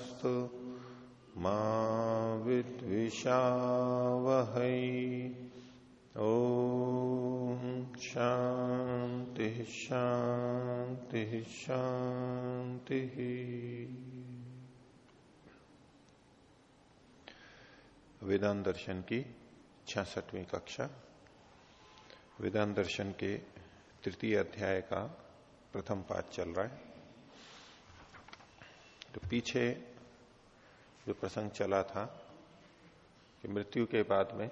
तेजस्विनावधीतमस्तु मा विद्विषावहै। ओ शांति शांति शांति वेदांत दर्शन की छियासठवीं कक्षा। वेदांत दर्शन के तृतीय अध्याय का प्रथम पाठ चल रहा है। तो पीछे जो प्रसंग चला था कि मृत्यु के बाद में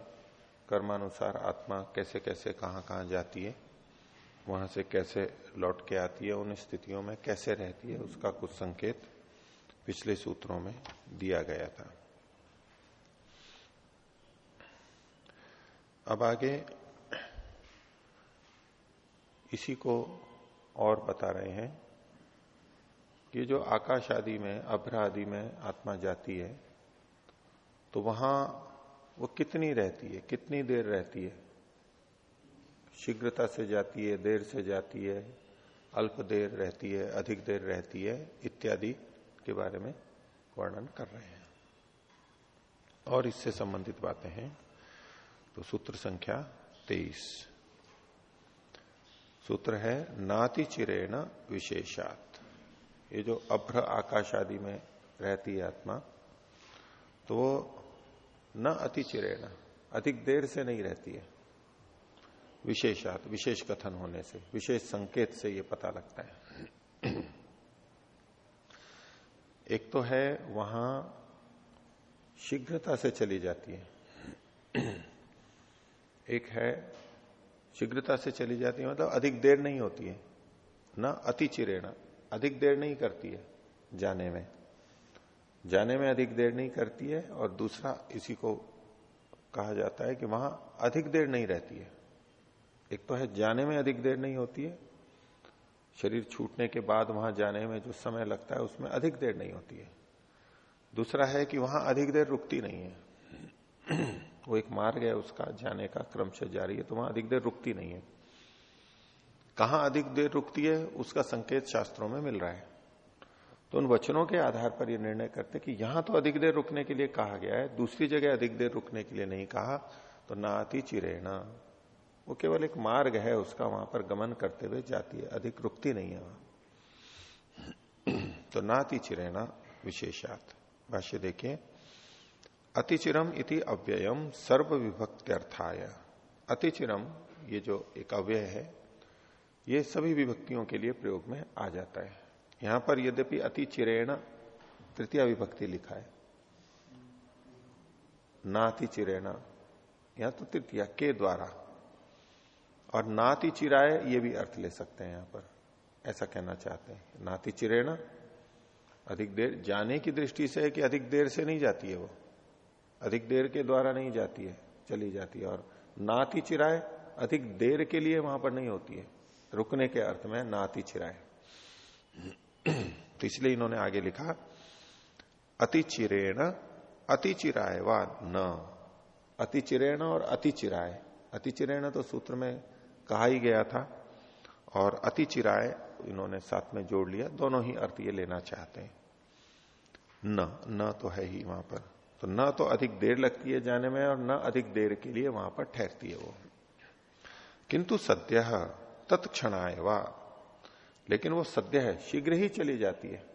कर्मानुसार आत्मा कैसे कैसे कहाँ कहाँ जाती है, वहाँ से कैसे लौट के आती है, उन स्थितियों में कैसे रहती है, उसका कुछ संकेत पिछले सूत्रों में दिया गया था। अब आगे इसी को और बता रहे हैं कि जो आकाश आदि में, अभ्र आदि में आत्मा जाती है तो वहाँ वो कितनी रहती है, कितनी देर रहती है? शीघ्रता से जाती है, देर से जाती है, अल्प देर रहती है, अधिक देर रहती है, इत्यादि के बारे में वर्णन कर रहे हैं। और इससे संबंधित बातें हैं। तो सूत्र संख्या तेईस। सूत्र है, नाति चिरेण विशेषात। ये जो अभ्र आकाश आदि में रहती है आत्मा तो वो न अति चिरेण, अधिक देर से नहीं रहती है। विशेषात, विशेष कथन होने से, विशेष संकेत से ये पता लगता है। एक तो है, वहाँ शीघ्रता से चली जाती है। एक है, शीघ्रता से चली जाती है मतलब अधिक देर नहीं होती है। ना अति चिरेण अधिक देर नहीं करती है जाने में। जाने में अधिक देर नहीं करती है और दूसरा इसी को कहा जाता है कि वहाँ अधिक देर नहीं रहती है। एक तो है जाने में अधिक देर नहीं होती है। शरीर छूटने के बाद वहाँ जाने में जो समय लगता है उसमें अधिक देर नहीं होती है। दूसरा है कि वहाँ अधिक देर रुकती नहीं है। वो एक मार्ग है उसका, जाने का क्रम से जारी है तो वहाँ अधिक देर रुकती नहीं है। कहाँ अधिक देर रुकती है, उसका संकेत शास्त्रों में मिल रहा है। तो उन वचनों के आधार पर यह निर्णय करते कि यहाँ तो अधिक देर रुकने के लिए कहा गया है, दूसरी जगह अधिक देर रुकने के लिए नहीं कहा तो नाति चिरेना वो केवल एक मार्ग है, उसका वहाँ पर गमन करते हुए जाती है, अधिक रुकती नहीं है वहाँ। तो ना नाति चिरेना विशेषात। भाष्य देखिए अतिचिरम इति अव्ययम सर्व विभक्त्यर्थाय अतिचिरम ये जो एक अव्यय है ये सभी विभक्तियों के लिए प्रयोग में आ जाता है। यहाँ पर यद्यपि अति चिरेण तृतीय विभक्ति लिखा है। नाति चिरेण यहाँ तो तृतीय के द्वारा। और नाति चिराय, ये भी अर्थ ले सकते हैं यहाँ पर। ऐसा कहना चाहते हैं। नाति चिरेण, अधिक देर, जाने की दृष्टि से है कि अधिक देर से नहीं जाती है वो। अधिक देर के द्वारा नहीं जाती है, चली जाती है। और नाति चिराय, अधिक देर के लिए वहाँ पर नहीं होती है। रुकने के अर्थ में नाति चिराए। तो इसलिए इन्होंने आगे लिखा, अति चिरेण, अति चिराय व न। अति चिरेण और अति चिराय। अति चिरेण तो सूत्र में कहा ही गया था, और अति चिराय इन्होंने साथ में जोड़ लिया। दोनों ही अर्थ ये लेना चाहते हैं। न न तो है ही वहाँ पर। तो न तो अधिक देर लगती है जाने में, और न अधिक देर के लिए वहाँ पर ठहरती है वो। किंतु सद्य तत्क्षणाय लेकिन वो सद्य है, शीघ्र ही चली जाती है।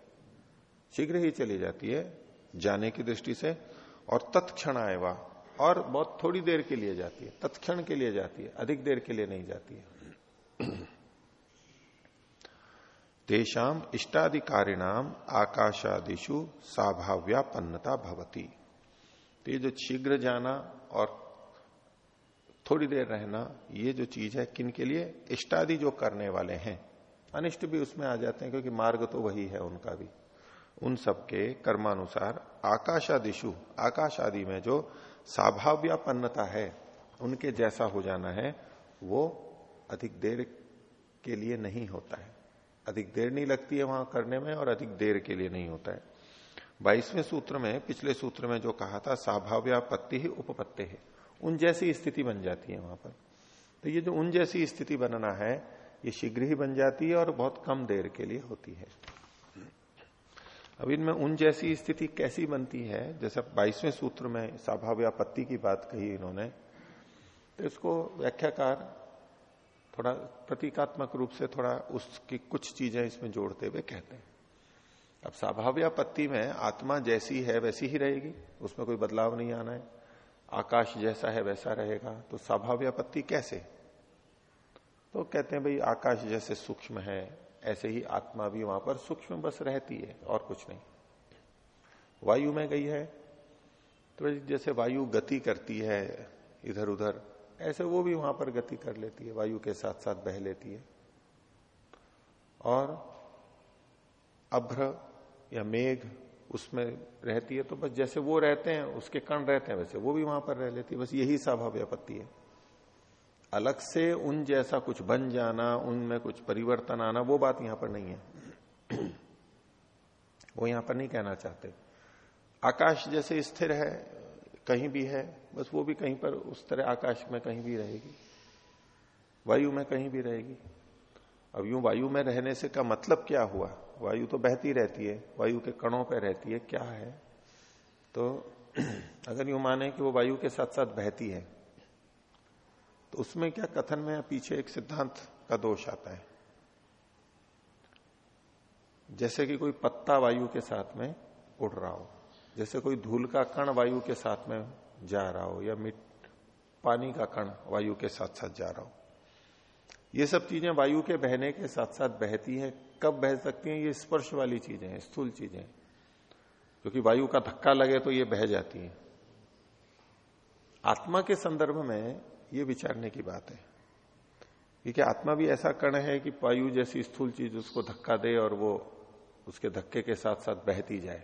शीघ्र ही चली जाती है, जाने की दृष्टि से, और तत्क्षण आएवा और बहुत थोड़ी देर के लिए जाती है, तत्क्षण के लिए जाती है, अधिक देर के लिए नहीं जाती है। तेषाम इष्टाधिकारिणाम आकाशादिशु स्वाभाव्यापन्नता भवती। तो ये जो शीघ्र जाना और थोड़ी देर रहना, ये जो चीज़ है, किन के लिए? इष्टादि जो करने वाले हैं। अनिष्ट भी उसमें आ जाते हैं, क्योंकि मार्ग तो वही है उनका भी। उन सबके कर्मानुसार आकाशादिशु आकाश आदि में जो स्वाभाव्यापन्नता है, उनके जैसा हो जाना है, वो अधिक देर के लिए नहीं होता है। अधिक देर नहीं लगती है वहाँ करने में, और अधिक देर के लिए नहीं होता है। बाईसवें सूत्र में, पिछले सूत्र में जो कहा था स्वाभाव्यापत्ति ही उपपत्ति है। उन जैसी स्थिति बन जाती है वहाँ पर। तो ये जो उन जैसी स्थिति बनना है, ये शीघ्र ही बन जाती है और बहुत कम देर के लिए होती है। अब इनमें उन जैसी स्थिति कैसी बनती है, जैसे बाईसवें सूत्र में स्वाभाव्यापत्ति की बात कही इन्होंने तो इसको व्याख्याकार थोड़ा प्रतीकात्मक रूप से थोड़ा उसकी कुछ चीज़ें इसमें जोड़ते हुए कहते हैं। अब स्वाभाव्यापत्ति में आत्मा जैसी है, वैसी ही रहेगी, उसमें कोई बदलाव नहीं आना है। आकाश जैसा है, वैसा रहेगा तो स्वाभाव्यापत्ति कैसे? तो कहते हैं, भाई, आकाश जैसे सूक्ष्म है, ऐसे ही आत्मा भी वहाँ पर सूक्ष्म बस रहती है, और कुछ नहीं। वायु में गई है तो जैसे वायु गति करती है इधर उधर ऐसे वो भी वहाँ पर गति कर लेती है, वायु के साथ साथ बह लेती है। और अभ्र या मेघ उसमें रहती है तो बस जैसे वो रहते हैं, उसके कण रहते हैं, वैसे वो भी वहाँ पर रह लेती है। बस यही स्वाभाव आपत्ति है। अलग से उन जैसा कुछ बन जाना, उनमें कुछ परिवर्तन आना, वो बात यहाँ पर नहीं है। वो यहाँ पर नहीं कहना चाहते। आकाश जैसे स्थिर है, कहीं भी है, बस वो भी कहीं पर उस तरह आकाश में कहीं भी रहेगी। वायु में कहीं भी रहेगी। अब यूँ वायु में रहने से का मतलब क्या हुआ? वायु तो बहती रहती है, वायु के कणों पर रहती है, क्या है? तो अगर यू माने कि वो वायु के साथ साथ बहती है तो उसमें क्या कथन में पीछे एक सिद्धांत का दोष आता है? जैसे कि कोई पत्ता वायु के साथ में उड़ रहा हो, जैसे कोई धूल का कण वायु के साथ में जा रहा हो, या मिट पानी का कण वायु के साथ साथ जा रहा हो। ये सब चीज़ें वायु के बहने के साथ साथ बहती हैं कब बह सकती हैं, ये स्पर्श वाली चीज़ें हैं, स्थूल चीज़ें क्योंकि वायु का धक्का लगे तो ये बह जाती हैं। आत्मा के संदर्भ में ये विचारने की बात है। क्योंकि आत्मा भी ऐसा कण है कि वायु जैसी स्थूल चीज़ उसको धक्का दे और वो उसके धक्के के साथ साथ बहती जाए।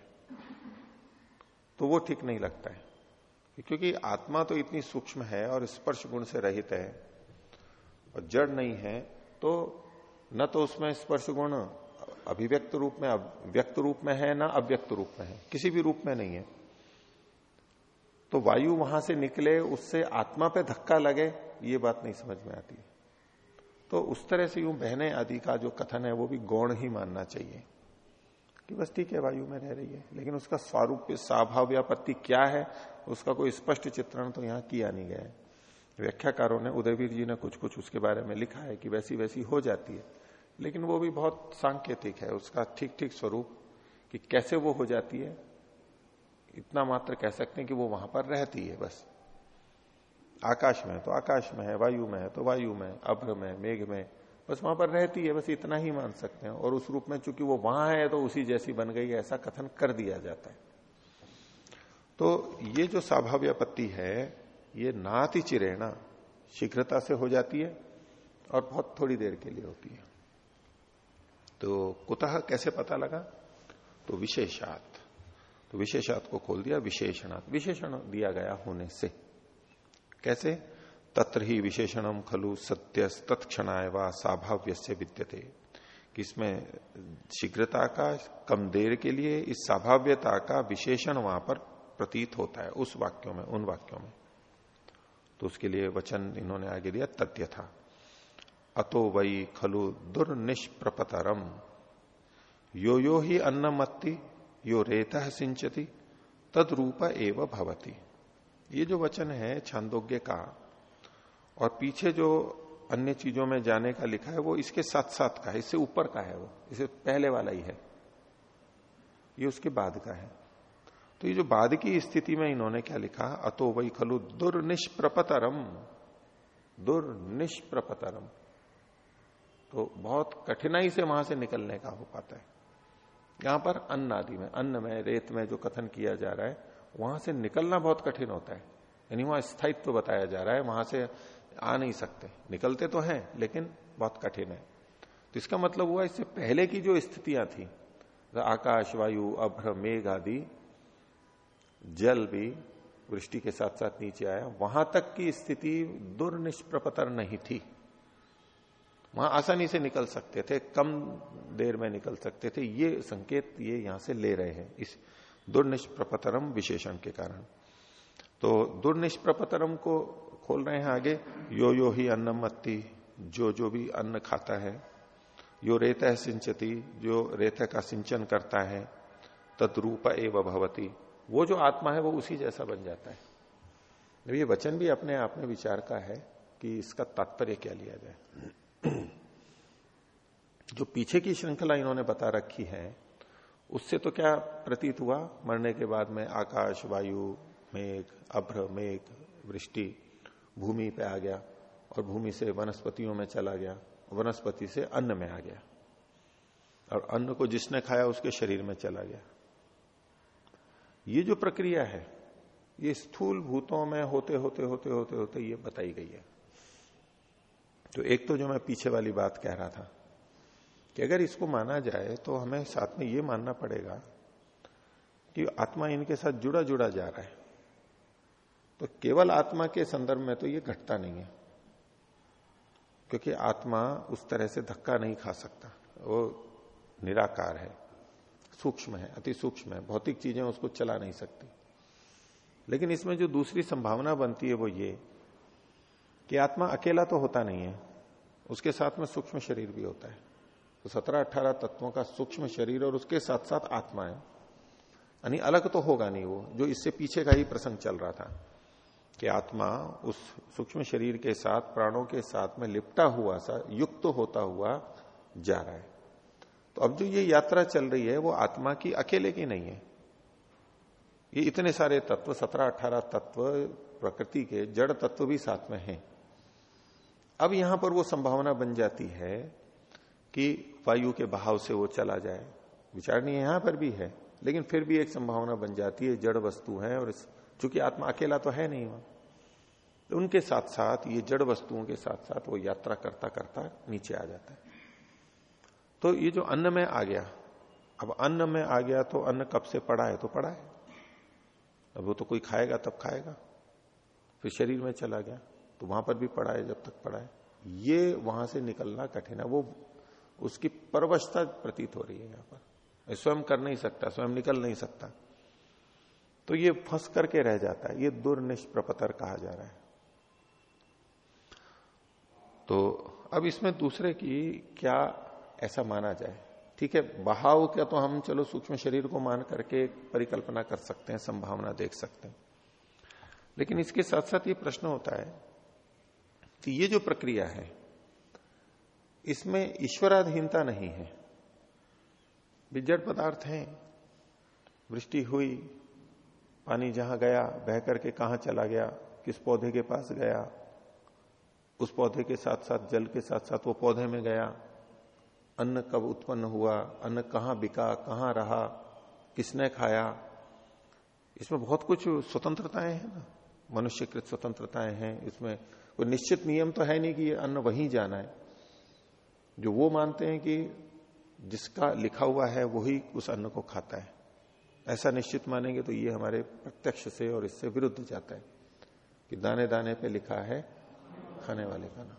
तो वो ठीक नहीं लगता है। क्योंकि आत्मा तो इतनी सूक्ष्म है और स्पर्श गुण से रहित है और जड़ नहीं है तो न तो उसमें स्पर्श गुण अभिव्यक्त रूप में व्यक्त रूप में है, ना अव्यक्त रूप में है। किसी भी रूप में नहीं है। तो वायु वहाँ से निकले, उससे आत्मा पे धक्का लगे, ये बात नहीं समझ में आती। तो उस तरह से यूँ बहने आदि का जो कथन है, वो भी गौण ही मानना चाहिए। कि बस ठीक है, वायु में रह रही है। लेकिन उसका स्वरूप स्वाभाव व्यापत्ति क्या है, उसका कोई स्पष्ट चित्रण तो यहाँ किया नहीं गया है। व्याख्याकारों ने उदयवीर जी ने कुछ कुछ उसके बारे में लिखा है कि वैसी वैसी हो जाती है। लेकिन वो भी बहुत सांकेतिक है, उसका ठीक ठीक स्वरूप कि कैसे वो हो जाती है, इतना मात्र कह सकते हैं कि वो वहाँ पर रहती है बस। आकाश में तो आकाश में है, वायु में है तो वायु में अभ्र में मेघ में बस वहाँ पर रहती है, बस इतना ही मान सकते हैं। और उस रूप में चूँकि वो वहाँ है तो उसी जैसी बन गई ऐसा कथन कर दिया जाता है। तो ये जो स्वाभाव्य आपत्ति है, ये नाति चिरेणा शीघ्रता से हो जाती है और बहुत थोड़ी देर के लिए होती है। तो कुतः कैसे पता लगा? तो विशेषात। तो विशेषात को खोल दिया, विशेषणात्। विशेषण दिया गया होने से। कैसे? तत्र ही विशेषणम खलु सत्य तत्क्षणाय व साभाव्य से विद्यते। इसमें शीघ्रता का, कम देर के लिए इस स्वाभाव्यता का विशेषण वहाँ पर प्रतीत होता है, उस वाक्यों में, उन वाक्यों में। तो उसके लिए वचन इन्होंने आगे दिया तथ्य था अतो वही खलु दुर्निष्प्रपतरम। यो यो ही अन्नमत्ति, यो रेत सिंचती तद रूप एव भवती। ये जो वचन है, छांदोग्य का, और पीछे जो अन्य चीज़ों में जाने का लिखा है, वो इसके साथ साथ का है, इससे ऊपर का है वो, इसे पहले वाला ही है। ये उसके बाद का है। तो ये जो बाद की स्थिति में इन्होंने क्या लिखा? अतो वही खलु दुर्निष्प्रपतरम। दुर्निष्प्रपतरम। तो बहुत कठिनाई से वहाँ से निकलने का हो पाता है। यहाँ पर अन्न आदि में, अन्न में, रेत में जो कथन किया जा रहा है, वहाँ से निकलना बहुत कठिन होता है। यानी वहाँ स्थायित्व तो बताया जा रहा है, वहाँ से आ नहीं सकते। निकलते तो हैं, लेकिन बहुत कठिन है। तो इसका मतलब हुआ, इससे पहले की जो स्थितियाँ थी तो आकाश, वायु, अभ्र, मेघ आदि, जल भी वृष्टि के साथ साथ नीचे आया, वहाँ तक की स्थिति दुर्निष्प्रपतर नहीं थी। वहाँ आसानी से निकल सकते थे, कम देर में निकल सकते थे। ये संकेत ये यहाँ से ले रहे हैं, इस दुर्निष्प्रपतरम विशेषण के कारण। तो दुर्निष्प्रपतरम को खोल रहे हैं आगे, यो यो ही अन्नम अत्ति, जो जो भी अन्न खाता है, यो रेत सिंचती, जो रेत का सिंचन करता है तद्रूप एवं भवती। वो जो आत्मा है, वो उसी जैसा बन जाता है। ये वचन भी अपने आप में विचार का है कि इसका तात्पर्य क्या लिया जाए। जो पीछे की श्रृंखला इन्होंने बता रखी है, उससे तो क्या प्रतीत हुआ? मरने के बाद में आकाश, वायु, मेघ, अभ्र, मेघ, वृष्टि, भूमि पे आ गया और भूमि से वनस्पतियों में चला गया, वनस्पति से अन्न में आ गया। और अन्न को जिसने खाया, उसके शरीर में चला गया। ये जो प्रक्रिया है, ये स्थूल भूतों में होते होते होते होते होते ये बताई गई है। तो एक तो जो मैं पीछे वाली बात कह रहा था कि अगर इसको माना जाए तो हमें साथ में ये मानना पड़ेगा कि आत्मा इनके साथ जुड़ा जुड़ा जा रहा है। तो केवल आत्मा के संदर्भ में तो ये घटता नहीं है, क्योंकि आत्मा उस तरह से धक्का नहीं खा सकता। वो निराकार है, सूक्ष्म है, अति सूक्ष्म है, भौतिक चीज़ें उसको चला नहीं सकती। लेकिन इसमें जो दूसरी संभावना बनती है वो ये कि आत्मा अकेला तो होता नहीं है, उसके साथ में सूक्ष्म शरीर भी होता है। तो सत्रह अठारह तत्वों का सूक्ष्म शरीर और उसके साथ साथ आत्मा है। यानी अलग तो होगा नहीं वो, जो इससे पीछे का ही प्रसंग चल रहा था, कि आत्मा उस सूक्ष्म शरीर के साथ, प्राणों के साथ में लिपटा हुआ सा, युक्त तो होता हुआ जा रहा है। तो अब जो ये यात्रा चल रही है, वो आत्मा की अकेले की नहीं है। ये इतने सारे तत्व सत्रह अठारह तत्व, प्रकृति के जड़ तत्व भी साथ में हैं। अब यहाँ पर वो संभावना बन जाती है कि वायु के बहाव से वो चला जाए। विचार नहीं यहाँ पर भी है, लेकिन फिर भी एक संभावना बन जाती है, जड़ वस्तु है और चूँकि आत्मा अकेला तो है नहीं वहाँ। तो उनके साथ साथ ये जड़ वस्तुओं के साथ साथ वो यात्रा करता करता नीचे आ जाता है। तो ये जो अन्न में आ गया, अब अन्न में आ गया तो अन्न कब से पड़ा है? तो पड़ा है। अब वो तो कोई खाएगा, तब खाएगा। फिर शरीर में चला गया तो वहाँ पर भी पड़ा है जब तक पड़ा है। ये वहाँ से निकलना कठिन है। वो उसकी परवशता प्रतीत हो रही है यहाँ पर। स्वयं कर नहीं सकता, स्वयं निकल नहीं सकता। तो ये फंस करके रह जाता है, ये दुर्निष्प्रपतर कहा जा रहा है। तो अब इसमें दूसरे की क्या ऐसा माना जाए? ठीक है, बहाव क्या तो हम चलो सूक्ष्म शरीर को मान करके परिकल्पना कर सकते हैं, संभावना देख सकते हैं। लेकिन इसके साथ साथ ये प्रश्न होता है कि ये जो प्रक्रिया है इसमें ईश्वराधीनता नहीं है। विजड़ पदार्थ हैं। वृष्टि हुई, पानी जहाँ गया, बह करके कहा चला गया, किस पौधे के पास गया, उस पौधे के साथ साथ जल के साथ साथ वो पौधे में गया। अन्न कब उत्पन्न हुआ, अन्न कहाँ बिका, कहाँ रहा, किसने खाया। इसमें बहुत कुछ स्वतंत्रताएँ हैं ना। मनुष्यकृत स्वतंत्रताएँ हैं। इसमें कोई निश्चित नियम तो है नहीं कि ये अन्न वहीं जाना है। जो वो मानते हैं कि जिसका लिखा हुआ है वही उस अन्न को खाता है। ऐसा निश्चित मानेंगे तो ये हमारे प्रत्यक्ष से और इससे विरुद्ध जाता है कि दाने दाने पे लिखा है खाने वाले का नाम।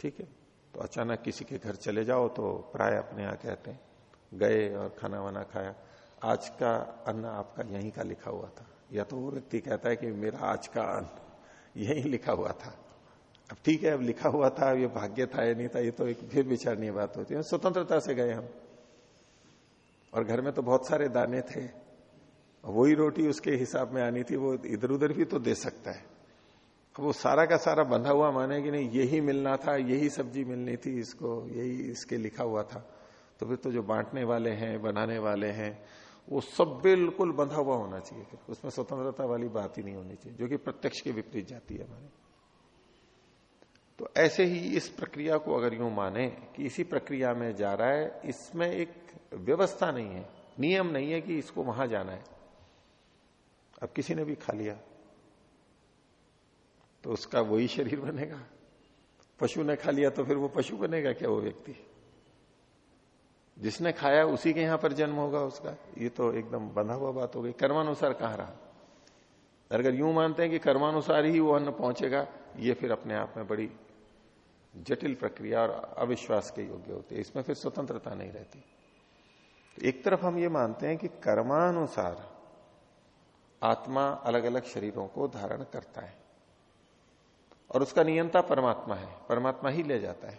ठीक है? तो अचानक किसी के घर चले जाओ तो प्राय अपने यहाँ कहते हैं, गए और खाना वाना खाया। आज का अन्न आपका यहीं का लिखा हुआ था। या तो वो व्यक्ति कहता है कि मेरा आज का अन्न यही लिखा हुआ था। अब ठीक है, अब लिखा हुआ था ये भाग्य था या नहीं था, ये तो एक फिर विचारनीय बात होती है। स्वतंत्रता से गए हम। और घर में तो बहुत सारे दाने थे वही रोटी उसके हिसाब में आनी थी, वो इधर उधर भी तो दे सकता है। अब वो सारा का सारा बंधा हुआ माने कि नहीं, यही मिलना था, यही सब्ज़ी मिलनी थी इसको, यही इसके लिखा हुआ था। तो फिर तो जो बांटने वाले हैं, बनाने वाले हैं, वो सब बिल्कुल बंधा हुआ होना चाहिए। फिर उसमें स्वतंत्रता वाली बात ही नहीं होनी चाहिए, जो कि प्रत्यक्ष के विपरीत जाती है हमारे। तो ऐसे ही इस प्रक्रिया को अगर यूँ माने कि इसी प्रक्रिया में जा रहा है, इसमें एक व्यवस्था नहीं है, नियम नहीं है कि इसको वहाँ जाना है। अब किसी ने भी खा लिया तो उसका वही शरीर बनेगा। पशु ने खा लिया तो फिर वो पशु बनेगा क्या, वो व्यक्ति? जिसने खाया उसी के यहाँ पर जन्म होगा उसका। ये तो एकदम बंधा हुआ बात हो गई। कर्मानुसार कहाँ रहा? अगर यूँ मानते हैं कि कर्मानुसार ही वो अन्न पहुंचेगा, ये फिर अपने आप में बड़ी जटिल प्रक्रिया और अविश्वास के योग्य होती है। इसमें फिर स्वतंत्रता नहीं रहती। तो एक तरफ़ हम ये मानते हैं कि कर्मानुसार आत्मा अलग अलग शरीरों को धारण करता है और उसका नियंता परमात्मा है, परमात्मा ही ले जाता है।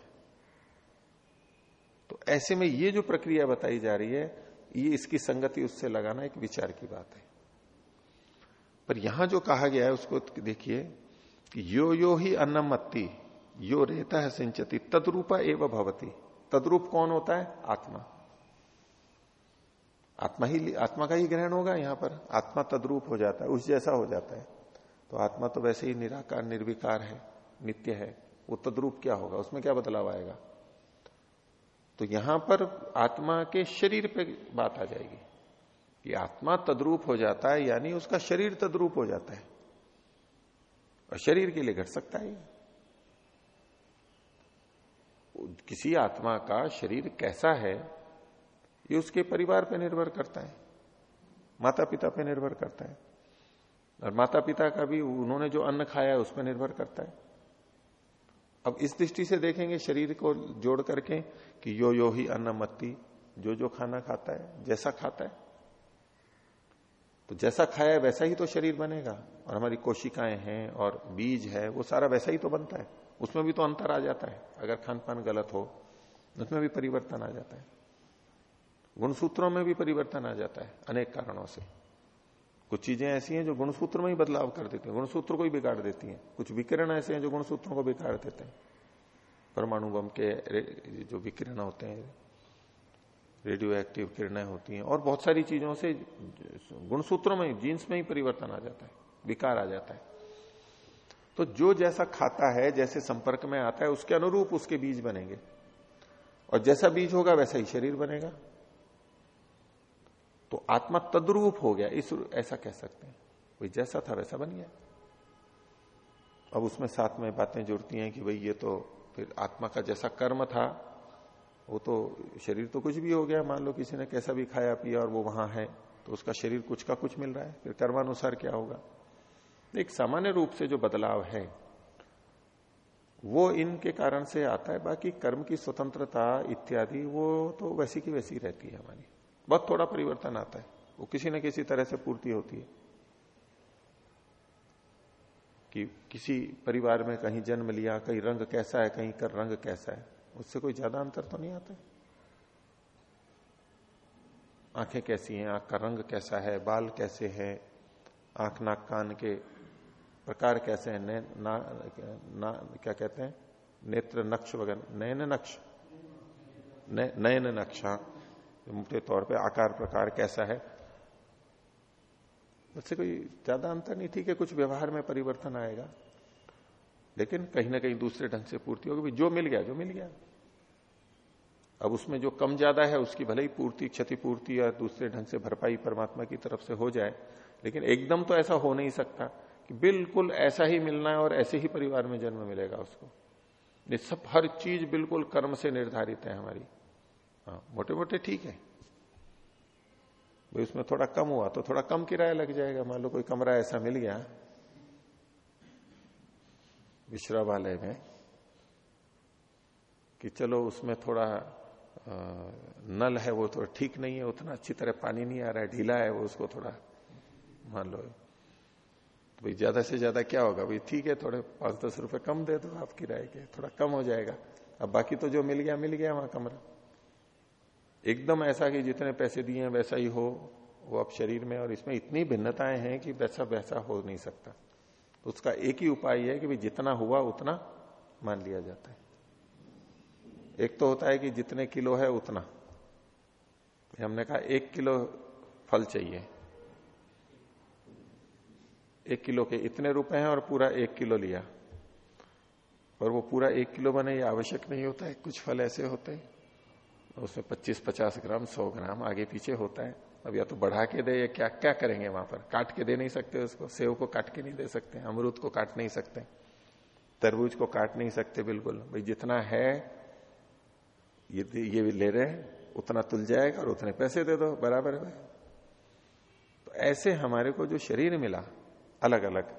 तो ऐसे में ये जो प्रक्रिया बताई जा रही है, ये इसकी संगति, उससे लगाना एक विचार की बात है। पर यहाँ जो कहा गया है, उसको देखिए यो यो ही अन्नमत्ती यो रहता है सिंचती, तद्रूपा एवं भवती। तद्रूप कौन होता है? आत्मा। आत्मा ही, आत्मा का ही ग्रहण होगा यहाँ पर। आत्मा तद्रूप हो जाता है, उस जैसा हो जाता है। तो आत्मा तो वैसे ही निराकार, निर्विकार है, नित्य है। वो तद्रूप क्या होगा? उसमें क्या बदलाव आएगा? तो यहाँ पर आत्मा के शरीर पे बात आ जाएगी कि आत्मा तद्रूप हो जाता है, यानी उसका शरीर तद्रूप हो जाता है। और शरीर के लिए घट सकता है। किसी आत्मा का शरीर कैसा है, ये उसके परिवार पे निर्भर करता है माता पिता पे निर्भर करता है। और माता पिता का भी उन्होंने जो अन्न खाया है, उस पर निर्भर करता है। अब इस दृष्टि से देखेंगे शरीर को जोड़ करके कि यो यो ही अन्न मत्ती जो जो खाना खाता है, जैसा खाता है। तो जैसा खाया है, वैसा ही तो शरीर बनेगा। और हमारी कोशिकाएँ हैं और बीज है, वो सारा वैसा ही तो बनता है। उसमें भी तो अंतर आ जाता है। अगर खान पान गलत हो, उसमें भी परिवर्तन आ जाता है। गुणसूत्रों में भी परिवर्तन आ जाता है, अनेक कारणों से। कुछ चीज़ें ऐसी हैं जो गुणसूत्र में ही बदलाव कर देती हैं। गुणसूत्र को ही बिगाड़ देती हैं। कुछ विकिरण ऐसे हैं जो गुणसूत्रों को बिगाड़ देते हैं। परमाणु बम के जो विकिरण होते हैं रेडियो एक्टिव किरणें होती हैं, और बहुत सारी चीज़ों से गुणसूत्रों में जीन्स में ही परिवर्तन आ जाता है, विकार आ जाता है। तो जो जैसा खाता है, जैसे संपर्क में आता है, उसके अनुरूप उसके बीज बनेंगे। और जैसा बीज होगा, वैसा ही शरीर बनेगा। तो आत्मा तद्रूप हो गया, इस ऐसा कह सकते हैं। वही जैसा था वैसा बन गया। अब उसमें साथ में बातें जुड़ती हैं कि भाई, ये तो फिर आत्मा का जैसा कर्म था, वो तो शरीर तो कुछ भी हो गया। मान लो किसी ने कैसा भी खाया, पिया और वो वहाँ है तो उसका शरीर कुछ का कुछ मिल रहा है। फिर कर्मानुसार क्या होगा? एक सामान्य रूप से जो बदलाव है, वो इनके कारण से आता है। बाकी कर्म की स्वतंत्रता इत्यादि, वो तो वैसी की वैसी रहती है हमारी। बहुत थोड़ा परिवर्तन आता है। वो किसी न किसी तरह से पूर्ति होती है। कि किसी परिवार में कहीं जन्म लिया, कहीं रंग कैसा है, कहीं कर रंग कैसा है, उससे कोई ज़्यादा अंतर तो नहीं आता आँखें कैसी हैं, आँख का रंग कैसा है, बाल कैसे हैं, आँख नाक कान के प्रकार कैसे हैं? ने, ना, ना क्या कहते हैं? नेत्र नक्श वगैरह नयन नक्श नयन नक्श हाँ। मोटे तौर पे आकार प्रकार कैसा है? उससे कोई ज़्यादा अंतर नहीं ठीक है कुछ व्यवहार में परिवर्तन आएगा। लेकिन कहीं ना कहीं दूसरे ढंग से पूर्ति होगी। जो मिल गया जो मिल गया। अब उसमें जो कम ज़्यादा है उसकी भले ही पूर्ति क्षतिपूर्ति या दूसरे ढंग से भरपाई परमात्मा की तरफ़ से हो जाए लेकिन एकदम तो ऐसा हो नहीं सकता। कि बिल्कुल ऐसा ही मिलना है और ऐसे ही परिवार में जन्म मिलेगा उसको। ये सब हर चीज़ बिल्कुल कर्म से निर्धारित है हमारी। हाँ मोटे मोटे ठीक है। भाई, उसमें थोड़ा कम हुआ तो थोड़ा कम किराया लग जाएगा। मान लो कोई कमरा ऐसा मिल गया विश्रावालय में, कि चलो उसमें थोड़ा नल है वो थोड़ा ठीक नहीं है, उतना अच्छी तरह पानी नहीं आ रहा है, ढीला है वो, उसको थोड़ा, मान लो तो भाई, ज़्यादा से ज़्यादा क्या होगा? भाई, ठीक है, थोड़े पाँच दस रुपए कम दे दो, आप किराए के, थोड़ा कम हो जाएगा। अब बाकी तो जो मिल गया मिल गया वहाँ कमरा। एकदम ऐसा कि जितने पैसे दिए हैं, वैसा ही हो, वो अब शरीर में, और इसमें इतनी भिन्नताएँ हैं कि वैसा वैसा हो नहीं सकता। तो उसका एक ही उपाय है कि भाई, जितना हुआ, उतना मान लिया जाता है। एक तो होता है कि जितने किलो है, उतना। हमने कहा, एक किलो फल चाहिए। एक किलो के इतने रुपए हैं और पूरा एक किलो लिया। और वो पूरा एक किलो बने, ये आवश्यक नहीं होता है। कुछ फल ऐसे होते हैं, उसमें 25-50 ग्राम 100 ग्राम आगे पीछे होता है। अब या तो बढ़ा के दे या क्या क्या करेंगे वहाँ पर? काट के दे नहीं सकते उसको। सेव को काट के नहीं दे सकते, अमरूद को काट नहीं सकते, तरबूज को काट नहीं सकते बिल्कुल। भाई, जितना है, ये ये भी ले रहे हैं, उतना तुल जाएगा और उतने पैसे दे दो, बराबर है तो ऐसे हमारे को जो शरीर मिला अलग अलग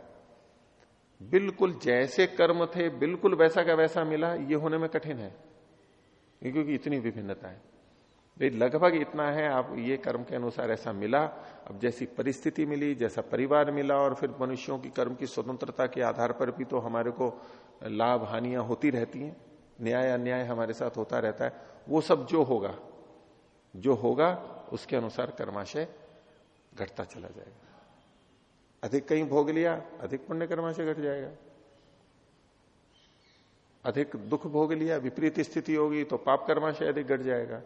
बिल्कुल जैसे कर्म थे, बिल्कुल वैसा का वैसा मिला, ये होने में कठिन है। क्योंकि इतनी विभिन्नता है। भाई, लगभग इतना है, आप ये कर्म के अनुसार ऐसा मिला, अब जैसी परिस्थिति मिली, जैसा परिवार मिला, और फिर मनुष्यों की कर्म की स्वतंत्रता के आधार पर भी तो हमारे को लाभ हानियाँ होती रहती हैं। न्याय अन्याय हमारे साथ होता रहता है। वो सब जो होगा जो होगा, उसके अनुसार कर्माशय घटता चला जाएगा। अधिक कहीं भोग लिया, अधिक पुण्य कर्माशय घट जाएगा। अधिक दुख भोग लिया, विपरीत स्थिति होगी तो पाप कर्माशय अधिक घट जाएगा।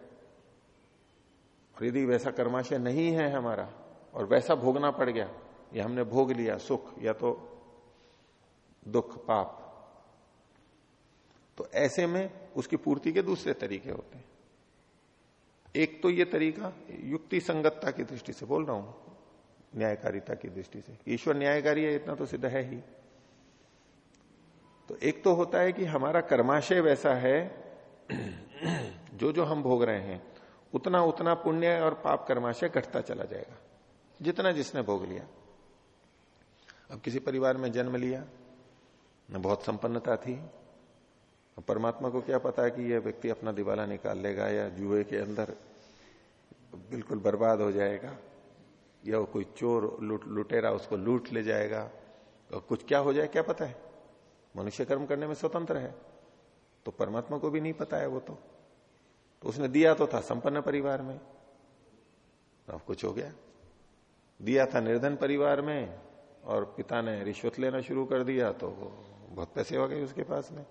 और यदि वैसा कर्माशय नहीं है हमारा, और वैसा भोगना पड़ गया, या हमने भोग लिया सुख, या तो दुख, पाप तो ऐसे में उसकी पूर्ति के दूसरे तरीके होते हैं। एक तो ये तरीका युक्ति संगतता की दृष्टि से बोल रहा हूँ न्यायकारिता की दृष्टि से। ईश्वर न्यायकारी है, इतना तो सिद्ध है ही। तो एक तो होता है कि हमारा कर्माशय वैसा है, जो जो हम भोग रहे हैं, उतना उतना पुण्य और पाप कर्माशय घटता चला जाएगा, जितना जिसने भोग लिया। अब किसी परिवार में जन्म लिया, न बहुत संपन्नता थी परमात्मा को क्या पता है कि यह व्यक्ति अपना दिवाला निकाल लेगा या जुए के अंदर बिल्कुल बर्बाद हो जाएगा। या कोई चोर लूट, लुटेरा उसको लूट ले जाएगा और कुछ क्या हो जाए, क्या पता है? मनुष्य कर्म करने में स्वतंत्र है। तो परमात्मा को भी नहीं पता है वो तो। तो उसने दिया तो था संपन्न परिवार में। तो अब कुछ हो गया। दिया था निर्धन परिवार में और पिता ने रिश्वत लेना शुरू कर दिया तो बहुत पैसे हो गए उसके पास में।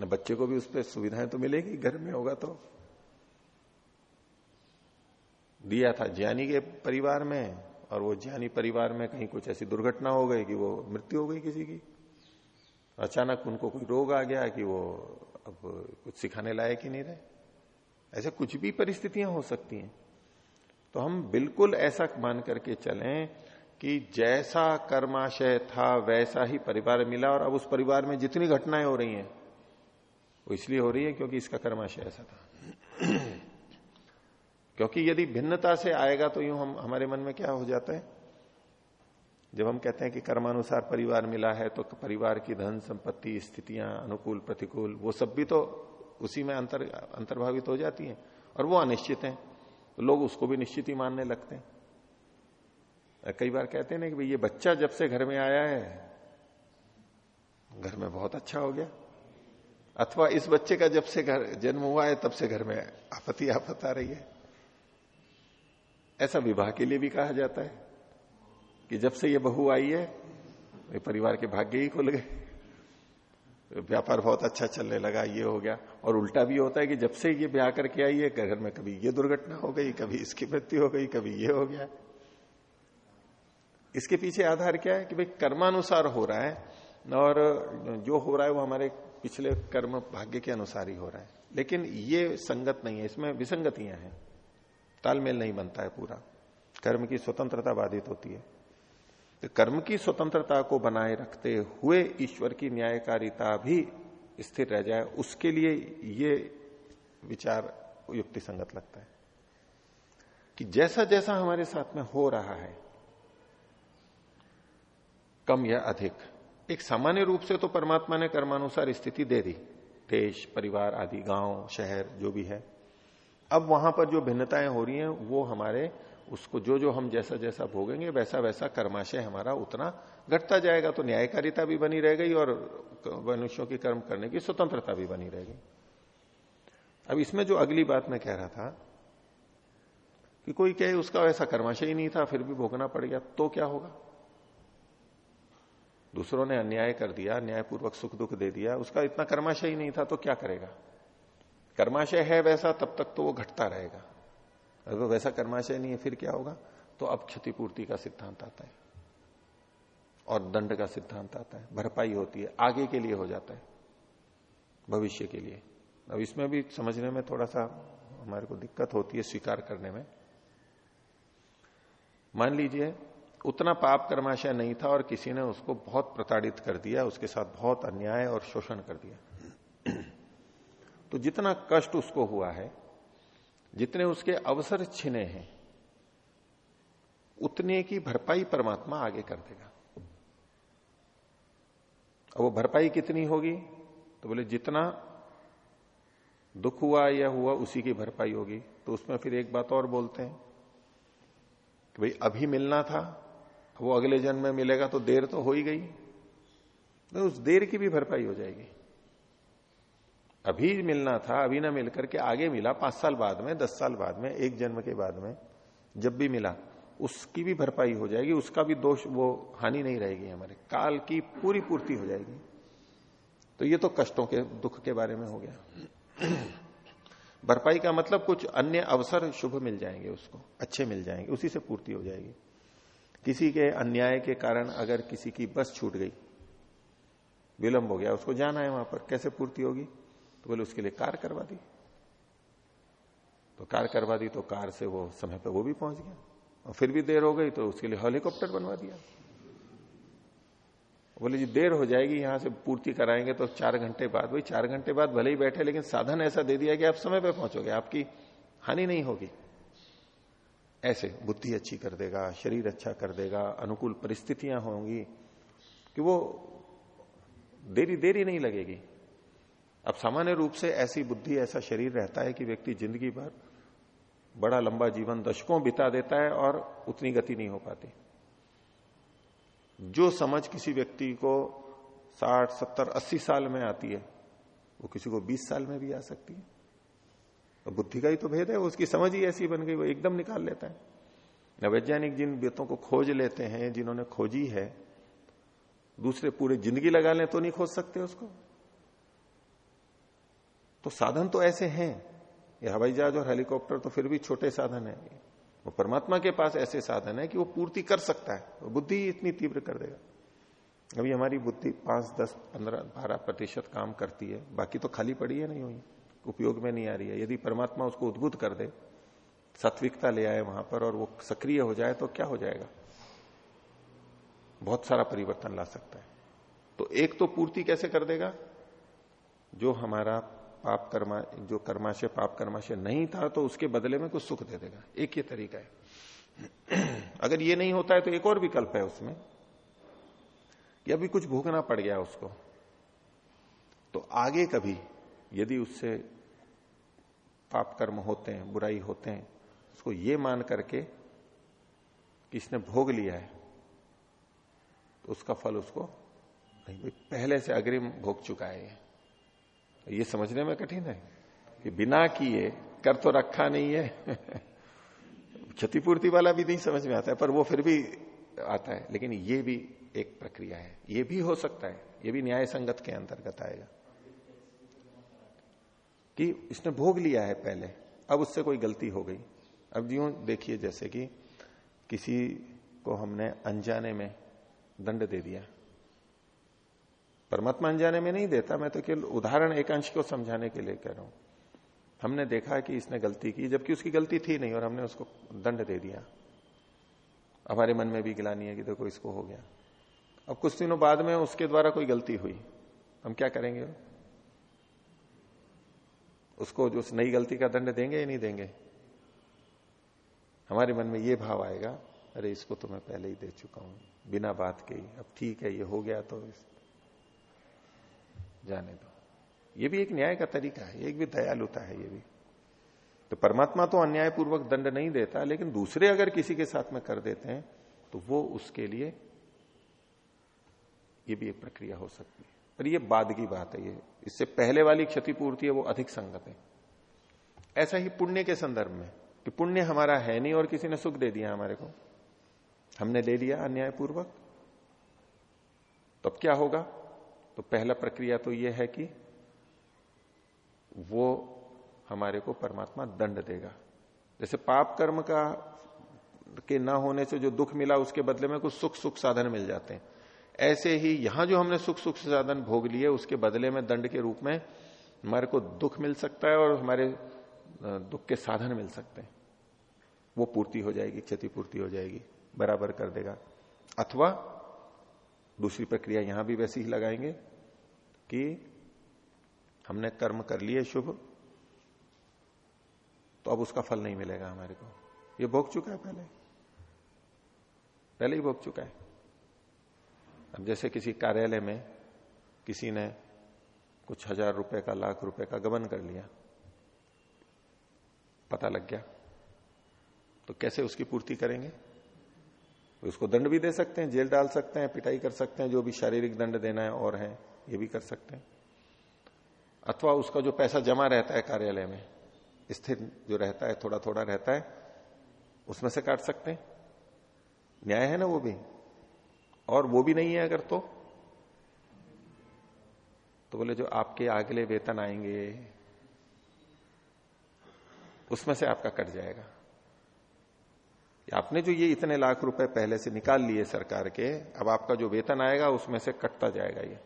न बच्चे को भी उस पर सुविधाएँ तो मिलेगी, घर में होगा तो। दिया था ज्ञानी के परिवार में, और वो ज्ञानी परिवार में कहीं कुछ ऐसी दुर्घटना हो गई कि वो मृत्यु हो गई किसी की। अचानक उनको कोई रोग आ गया कि वो अब कुछ सिखाने लायक ही नहीं रहे। ऐसे कुछ भी परिस्थितियाँ हो सकती हैं। तो हम बिल्कुल ऐसा मान करके चलें कि जैसा कर्माशय था, वैसा ही परिवार मिला, और अब उस परिवार में जितनी घटनाएँ हो रही हैं, वो इसलिए हो रही है क्योंकि इसका कर्माशय ऐसा था। क्योंकि यदि भिन्नता से आएगा तो यूँ हम, हमारे मन में क्या हो जाता है? जब हम कहते हैं कि कर्मानुसार परिवार मिला है तो परिवार की धन संपत्ति, स्थितियाँ, अनुकूल, प्रतिकूल, वो सब भी तो उसी में अंतर, अंतर्भावित हो जाती हैं और वो अनिश्चित हैं। तो लोग उसको भी निश्चित ही मानने लगते हैं। कई बार कहते हैं ना कि भाई, ये बच्चा जब से घर में आया है, घर में बहुत अच्छा हो गया। अथवा इस बच्चे का जब से घर, जन्म हुआ है, तब से घर में आपत्ति आपत आ रही है। ऐसा विवाह के लिए भी कहा जाता है कि जब से ये बहू आई है परिवार के भाग्य ही खुल गए। व्यापार बहुत अच्छा चलने लगा, ये हो गया। और उल्टा भी होता है कि जब से ये ब्याह करके आई है, घर में कभी ये दुर्घटना हो गई, कभी इसकी मृत्यु हो गई, कभी ये हो गया। इसके पीछे आधार क्या है कि भाई कर्मानुसार हो रहा है और जो हो रहा है वो हमारे पिछले कर्म भाग्य के अनुसार ही हो रहा है। लेकिन ये संगत नहीं है, इसमें विसंगतियाँ हैं। तालमेल नहीं बनता है पूरा। कर्म की स्वतंत्रता बाधित होती है। तो कर्म की स्वतंत्रता को बनाए रखते हुए ईश्वर की न्यायकारिता भी स्थिर रह जाए, उसके लिए ये विचार युक्ति संगत लगता है। कि जैसा जैसा हमारे साथ में हो रहा है, कम या अधिक। एक सामान्य रूप से तो परमात्मा ने कर्मानुसार स्थिति दे दी। देश, परिवार आदि, गाँव, शहर, जो भी है। अब वहाँ पर जो भिन्नताएँ हो रही हैं, वो हमारे, उसको जो जो हम जैसा जैसा भोगेंगे, वैसा वैसा कर्माशय हमारा उतना घटता जाएगा। तो न्यायकारिता भी बनी रह गई और मनुष्यों की कर्म करने की स्वतंत्रता भी बनी रहेगी अब इसमें जो अगली बात मैं कह रहा था, कि कोई कहे उसका वैसा कर्माशय ही नहीं था, फिर भी भोगना पड़ गया तो क्या होगा? दूसरों ने अन्याय कर दिया, न्यायपूर्वक सुख दुख दे दिया, उसका इतना कर्माशय ही नहीं था तो क्या करेगा? कर्माशय है वैसा, तब तक तो वो घटता रहेगा। अगर वैसा कर्माशय नहीं है, फिर क्या होगा? तो अब क्षतिपूर्ति का सिद्धांत आता है। और दंड का सिद्धांत आता है। भरपाई होती है। आगे के लिए हो जाता है। भविष्य के लिए। अब इसमें भी समझने में थोड़ा सा हमारे को दिक्कत होती है स्वीकार करने में। मान लीजिए, उतना पाप कर्माशय नहीं था और किसी ने उसको बहुत प्रताड़ित कर दिया, उसके साथ बहुत अन्याय और शोषण कर दिया। तो जितना कष्ट उसको हुआ है, जितने उसके अवसर छिने हैं, उतने की भरपाई परमात्मा आगे कर देगा। अब वो भरपाई कितनी होगी? तो बोले, जितना दुख हुआ या हुआ, उसी की भरपाई होगी। तो उसमें फिर एक बात और बोलते हैं कि भाई, अभी मिलना था वो अगले जन्म में मिलेगा तो देर तो हो ही गई। तो उस देर की भी भरपाई हो जाएगी। अभी मिलना था, अभी ना मिलकर के आगे मिला, पाँच साल बाद में, दस साल बाद में, एक जन्म के बाद में, जब भी मिला, उसकी भी भरपाई हो जाएगी, उसका भी दोष, वो हानि नहीं रहेगी हमारे, काल की पूरी पूर्ति हो जाएगी। तो ये तो कष्टों के, दुख के बारे में हो गया। भरपाई का मतलब कुछ अन्य अवसर शुभ मिल जाएँगे उसको, अच्छे मिल जाएँगे, उसी से पूर्ति हो जाएगी। किसी के अन्याय के कारण अगर किसी की बस छूट गई, विलंब हो गया, उसको जाना है वहाँ पर, कैसे पूर्ति होगी? तो बोले, उसके लिए कार करवा दी। तो कार करवा दी तो कार से वो समय पर वो भी पहुँच गया। और फिर भी देर हो गई तो उसके लिए हेलीकॉप्टर बनवा दिया। बोले, जी, देर हो जाएगी, यहाँ से पूर्ति कराएँगे तो चार घंटे बाद। वही चार घंटे बाद भले ही बैठे, लेकिन साधन ऐसा दे दिया कि आप समय पे पहुंचोगे, आपकी हानि नहीं होगी। ऐसे बुद्धि अच्छी कर देगा, शरीर अच्छा कर देगा, अनुकूल परिस्थितियाँ होंगी कि वो देरी देरी नहीं लगेगी। अब सामान्य रूप से ऐसी बुद्धि, ऐसा शरीर रहता है कि व्यक्ति ज़िंदगी भर बड़ा लंबा जीवन दशकों बिता देता है और उतनी गति नहीं हो पाती। जो समझ किसी व्यक्ति को साठ, सत्तर, अस्सी साल में आती है, वो किसी को बीस साल में भी आ सकती है। तो बुद्धि का ही तो भेद है, उसकी समझ ही ऐसी बन गई, वो एकदम निकाल लेता है। वैज्ञानिक जिन बातों को खोज लेते हैं, जिन्होंने खोजी है, दूसरे पूरे ज़िंदगी लगा लें तो नहीं खोज सकते उसको। तो साधन तो ऐसे हैं। ये हवाई जहाज़ और हेलीकॉप्टर तो फिर भी छोटे साधन है। वो परमात्मा के पास ऐसे साधन है कि वो पूर्ति कर सकता है। बुद्धि इतनी तीव्र कर देगा। अभी हमारी बुद्धि पाँच, दस, पंद्रह, बारह प्रतिशत काम करती है। बाकी तो खाली पड़ी है, नहीं हुई। उपयोग में नहीं आ रही है। यदि परमात्मा उसको उद्भुत कर दे, सात्विकता ले आए वहाँ पर और वो सक्रिय हो जाए तो क्या हो जाएगा? बहुत सारा परिवर्तन ला सकता है। तो एक तो पूर्ति कैसे कर देगा? जो हमारा पाप कर्मा, जो कर्माशय, पाप कर्माशय नहीं था तो उसके बदले में कुछ सुख दे देगा। एक ये तरीका है। अगर ये नहीं होता है तो एक और विकल्प है उसमें। कि अभी कुछ भोगना पड़ गया उसको तो आगे कभी यदि उससे पाप कर्म होते हैं, बुराई होते हैं, उसको ये मान करके कि इसने भोग लिया है तो उसका फल उसको नहीं भाई, पहले से अग्रिम भोग चुका है समझने में कठिन है कि बिना किए कर तो रखा नहीं है। क्षतिपूर्ति वाला भी नहीं समझ में आता है, पर वो फिर भी आता है। लेकिन ये भी एक प्रक्रिया है। ये भी हो सकता है। ये भी न्याय संगत के अंतर्गत आएगा। कि इसने भोग लिया है पहले, अब उससे कोई गलती हो गई। अब यूँ देखिए जैसे कि किसी को हमने अनजाने में दंड दे दिया। परमात्मा अनजाने में नहीं देता, मैं तो केवल उदाहरण एकांश को समझाने के लिए कह रहा हूँ। हमने देखा कि इसने गलती की, जबकि उसकी गलती थी नहीं, और हमने उसको दंड दे दिया। हमारे मन में भी गिलानी है कि देखो इसको हो गया। अब कुछ दिनों बाद में उसके द्वारा कोई गलती हुई। हम क्या करेंगे? उसको जो उस नई गलती का दंड देंगे या नहीं देंगे? हमारे मन में ये भाव आएगा, अरे, इसको तो मैं पहले ही दे चुका हूँ, बिना बात के ही। अब ठीक है, ये हो गया तो. जाने दो। ये भी एक न्याय का तरीका है, एक भी दयालुता है ये भी। तो परमात्मा तो अन्यायपूर्वक दंड नहीं देता, लेकिन दूसरे अगर किसी के साथ में कर देते हैं तो वो उसके लिए ये भी एक प्रक्रिया हो सकती है। पर ये बाद की बात है ये। इससे पहले वाली क्षतिपूर्ति है, वो अधिक संगत है। ऐसा ही पुण्य के संदर्भ में कि पुण्य हमारा है नहीं और किसी ने सुख दे दिया हमारे को। हमने ले लिया अन्यायपूर्वक। तब क्या होगा? तो पहला प्रक्रिया तो यह है कि वो हमारे को परमात्मा दंड देगा। जैसे पाप कर्म का, के ना होने से जो दुख मिला, उसके बदले में कुछ सुख सुख साधन मिल जाते हैं। ऐसे ही यहाँ जो हमने सुख सुख साधन भोग लिए, उसके बदले में दंड के रूप में हमारे को दुख मिल सकता है और हमारे दुख के साधन मिल सकते हैं। वो पूर्ति हो जाएगी, क्षतिपूर्ति हो जाएगी, बराबर कर देगा। अथवा दूसरी प्रक्रिया यहाँ भी वैसी ही लगाएँगे कि हमने कर्म कर लिए शुभ तो अब उसका फल नहीं मिलेगा हमारे को। ये भोग चुका है पहले। पहले ही भोग चुका है। अब जैसे किसी कार्यालय में किसी ने कुछ हज़ार रुपए का, लाख रुपए का गबन कर लिया, पता लग गया तो कैसे उसकी पूर्ति करेंगे? उसको दंड भी दे सकते हैं, जेल डाल सकते हैं, पिटाई कर सकते हैं, जो भी शारीरिक दंड देना है और है, ये भी कर सकते हैं। अथवा उसका जो पैसा जमा रहता है कार्यालय में, स्थिर जो रहता है थोड़ा थोड़ा रहता है, उसमें से काट सकते हैं। न्याय है ना वो भी? और वो भी नहीं है अगर तो? तो बोले, जो आपके अगले वेतन आएँगे, उसमें से आपका कट जाएगा। आपने जो ये इतने लाख रुपए पहले से निकाल लिए सरकार के अब आपका जो वेतन आएगा उसमें से कटता जाएगा ये।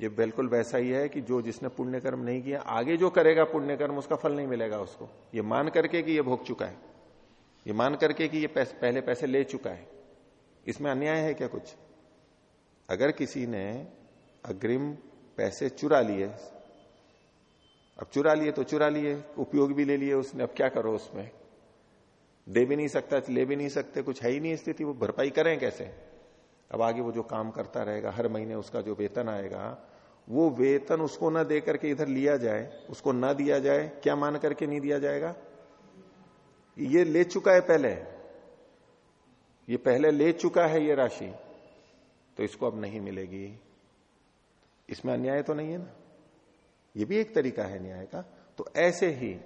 ये बिल्कुल वैसा ही है कि जो जिसने पुण्य कर्म नहीं किया आगे जो करेगा पुण्य कर्म उसका फल नहीं मिलेगा उसको। ये मान करके कि ये भोग चुका है। ये मान करके कि ये पैसे, पहले पैसे ले चुका है। इसमें अन्याय है क्या कुछ? अगर किसी ने अग्रिम पैसे चुरा लिए अब चुरा लिए तो चुरा लिए उपयोग भी ले लिए उसने अब क्या करो उसमें? दे भी नहीं सकता, ले भी नहीं सकते, कुछ है ही नहीं स्थिति, वो भरपाई करें कैसे? अब आगे वो जो काम करता रहेगा, हर महीने उसका जो वेतन आएगा, वो वेतन उसको ना दे करके इधर लिया जाए, उसको ना दिया जाए, क्या मान करके नहीं दिया जाएगा? ये ले चुका है पहले। ये पहले ले चुका है ये राशि तो इसको अब नहीं मिलेगी। इसमें अन्याय तो नहीं है ना? ये भी एक तरीका है न्याय का। तो ऐसे ही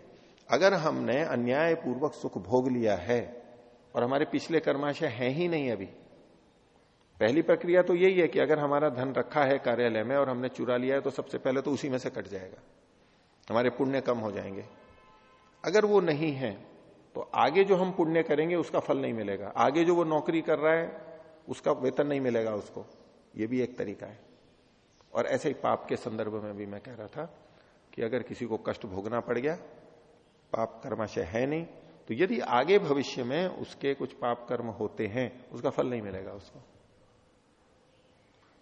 अगर हमने अन्याय पूर्वक सुख भोग लिया है और हमारे पिछले कर्माशय है ही नहीं अभी, पहली प्रक्रिया तो यही है कि अगर हमारा धन रखा है कार्यालय में और हमने चुरा लिया है तो सबसे पहले तो उसी में से कट जाएगा। हमारे पुण्य कम हो जाएँगे। अगर वो नहीं है तो आगे जो हम पुण्य करेंगे, उसका फल नहीं मिलेगा। आगे जो वो नौकरी कर रहा है, उसका वेतन नहीं मिलेगा उसको। ये भी एक तरीका है। और ऐसे ही पाप के संदर्भ में भी मैं कह रहा था कि अगर किसी को कष्ट भोगना पड़ गया पाप कर्माशय है नहीं तो यदि आगे भविष्य में उसके कुछ पाप कर्म होते हैं उसका फल नहीं मिलेगा उसको।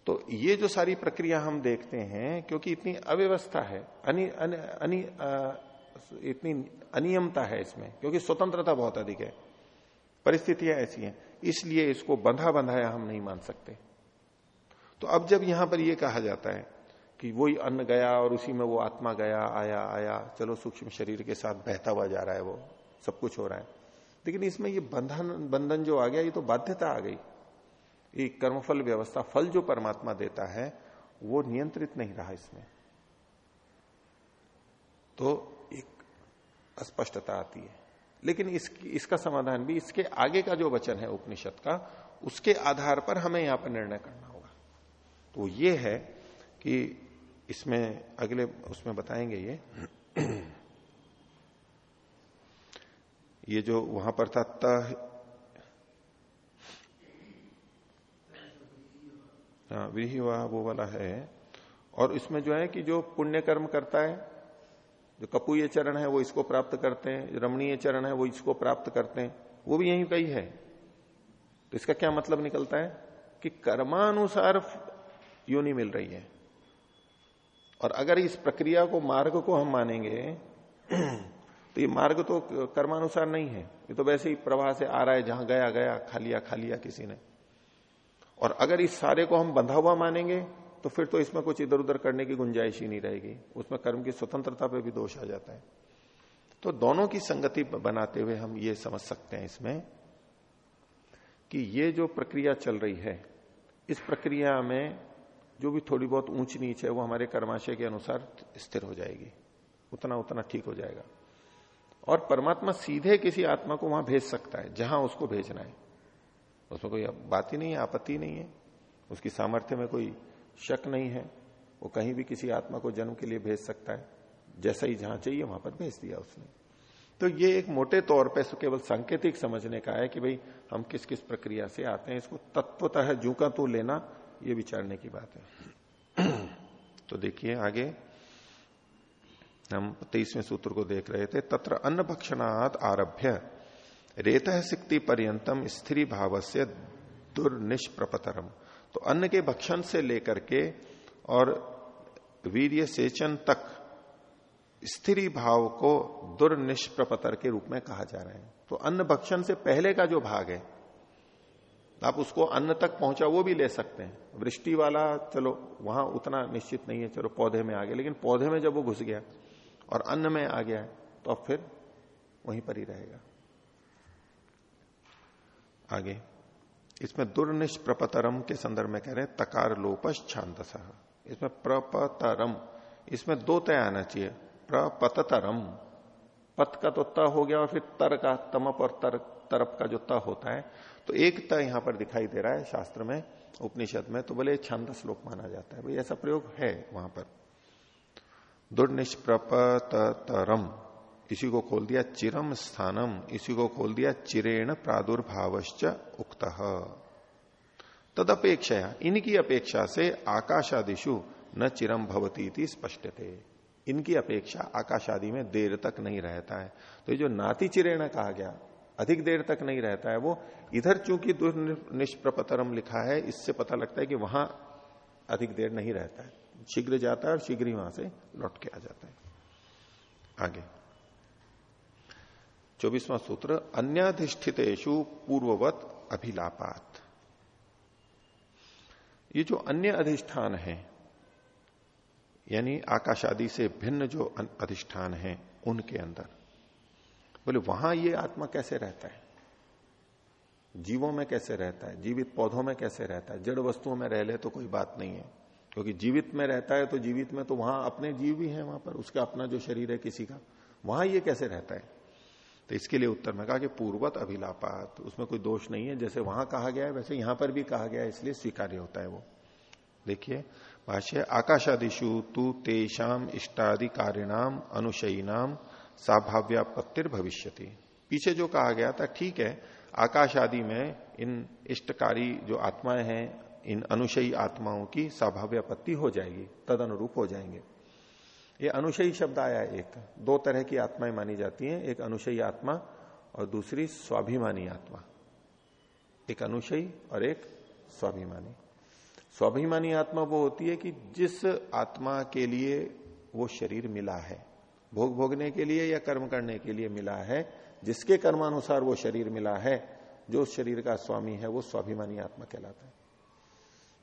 तो ये जो सारी प्रक्रिया हम देखते हैं क्योंकि इतनी अव्यवस्था है अनि, अनि, अनि, आ, इतनी अनियमता है इसमें क्योंकि स्वतंत्रता बहुत अधिक है। परिस्थितियाँ ऐसी हैं इसलिए इसको बंधा बंधाया हम नहीं मान सकते। तो अब जब यहाँ पर यह कहा जाता है कि वही अन्न गया और उसी में वो आत्मा गया आया आया। चलो सूक्ष्म शरीर के साथ बहता हुआ जा रहा है वो। सब कुछ हो रहा है। लेकिन इसमें ये बंधन बंधन जो आ गया ये तो बाध्यता आ गई। ये कर्मफल व्यवस्था फल जो परमात्मा देता है वो नियंत्रित नहीं रहा इसमें। तो एक अस्पष्टता आती है। लेकिन इस, इसका समाधान भी इसके आगे का जो वचन है उपनिषद का उसके आधार पर हमें यहाँ पर निर्णय करना होगा। तो ये है कि इसमें अगले, उसमें बताएँगे ये। ये जो वहाँ पर था, त हाँ वो वाला है। और इसमें जो है कि जो पुण्य कर्म करता है, जो कपूय चरण है, वो इसको प्राप्त करते हैं रमणीय चरण है, वो इसको प्राप्त करते हैं। वो भी यही कही है। तो इसका क्या मतलब निकलता है? कि कर्मानुसार योनि मिल रही है। और अगर इस प्रक्रिया को मार्ग को हम मानेंगे तो ये मार्ग तो कर्मानुसार नहीं है। ये तो वैसे ही प्रवाह से आ रहा है, जहाँ गया गया, खा लिया खा लिया किसी ने। और अगर इस सारे को हम बंधा हुआ मानेंगे तो फिर तो इसमें कुछ इधर उधर करने की गुंजाइश ही नहीं रहेगी। उसमें कर्म की स्वतंत्रता पे भी दोष आ जाता है। तो दोनों की संगति बनाते हुए हम ये समझ सकते हैं इसमें कि ये जो प्रक्रिया चल रही है, इस प्रक्रिया में जो भी थोड़ी बहुत ऊंच नीच है, वो हमारे कर्माशय के अनुसार स्थिर हो जाएगी। उतना उतना ठीक हो जाएगा। और परमात्मा सीधे किसी आत्मा को वहाँ भेज सकता है, जहाँ उसको भेजना है। उसमें कोई बात ही नहीं है, आपत्ति नहीं है। उसकी सामर्थ्य में कोई शक नहीं है। वो कहीं भी किसी आत्मा को जन्म के लिए भेज सकता है। जैसा ही जहाँ चाहिए वहाँ पर भेज दिया उसने। तो ये एक मोटे तौर पे केवल सांकेतिक समझने का है कि भाई, हम किस किस प्रक्रिया से आते हैं, इसको तत्वतः जू का तो लेना ये विचारने की बात है। तो देखिए आगे, हम तेईसवें सूत्र को देख रहे थे, तत्र अन्न भक्षणात आरभ्य, रेत सिक्ति पर्यंतम स्त्री भाव से दुर्निष्प्रपतरम। तो अन्न के भक्षण से लेकर के और वीर्य सेचन तक स्त्री भाव को दुर्निष्प्रपतर के रूप में कहा जा रहा है। तो अन्न भक्षण से पहले का जो भाग है आप उसको अन्न तक पहुँचा, वो भी ले सकते हैं। वृष्टि वाला, चलो, वहाँ उतना निश्चित नहीं है, चलो, पौधे में आ गया। लेकिन पौधे में जब वो घुस गया और अन्न में आ गया तो अब फिर वहीं पर ही रहेगा। आगे, इसमें दुर्निष्प्रपतरम के संदर्भ में कह रहे हैं, तकार लोपस छांदस। इसमें प्रपतरम, इसमें दो तय आना चाहिए प्रपतरम पत का तो त हो गया और फिर तर का, तमप और तर, तरप का जो त होता है तो एक त यहाँ पर दिखाई दे रहा है शास्त्र में, उपनिषद में तो बोले छंद श्लोक माना जाता है। ऐसा प्रयोग है वहाँ पर। दुर्निष्प्रपतरम इसी को खोल दिया चिरम स्थानम, इसी को खोल दिया चिरेण प्रादुर्भावश्च उक्त। तद अपेक्षा इनकी अपेक्षा से आकाशादिशु न चिरम भवती स्पष्ट थे इनकी अपेक्षा आकाश आदि में देर तक नहीं रहता है। तो ये जो नाति चिरेण कहा गया अधिक देर तक नहीं रहता है। वो इधर चूँकि दुर्निष्प्रपतरम लिखा है, इससे पता लगता है कि वहाँ अधिक देर नहीं रहता है। शीघ्र जाता है और शीघ्र ही वहाँ से लौट के आ जाता है। आगे। चौबीसवां सूत्र अन्याधिष्ठितेशु पूर्ववत अभिलापात। ये जो अन्य अधिष्ठान है, यानी आकाश आदि से भिन्न जो अधिष्ठान है, उनके अंदर। बोले, वहाँ ये आत्मा कैसे रहता है? जीवों में कैसे रहता है? जीवित पौधों में कैसे रहता है? जड़ वस्तुओं में रह ले तो कोई बात नहीं है। क्योंकि जीवित में रहता है तो जीवित में तो वहाँ अपने जीव भी है वहाँ पर, उसका अपना जो शरीर है किसी का। वहाँ ये कैसे रहता है? तो इसके लिए उत्तर में कहा कि पूर्वत अभिलापात, उसमें कोई दोष नहीं है। जैसे वहाँ कहा गया है, वैसे यहाँ पर भी कहा गया है, इसलिए स्वीकार्य होता है वो। देखिए, भाष्य आकाशादिशु तु तेषाम इष्टादि कारिणाम अनुशयीनाम साभाव्यापत्तिर भविष्यति पीछे जो कहा गया था, ठीक है आकाश आदि में इन इष्टकारी जो आत्माएँ हैं, इन अनुशयी आत्माओं की स्वाभाव्यापत्ति हो जाएगी तद अनुरूप हो जाएँगे। ये अनुशयी शब्द आया एक, दो तरह की आत्माएँ मानी जाती हैं, एक अनुशयी आत्मा और दूसरी स्वाभिमानी आत्मा। एक अनुशयी और एक स्वाभिमानी। स्वाभिमानी आत्मा वो होती है कि जिस आत्मा के लिए वो शरीर मिला है भोग भोगने के लिए या कर्म करने के लिए मिला है, जिसके कर्मानुसार वो शरीर मिला है, जो शरीर का स्वामी है, वो स्वाभिमानी आत्मा कहलाता है।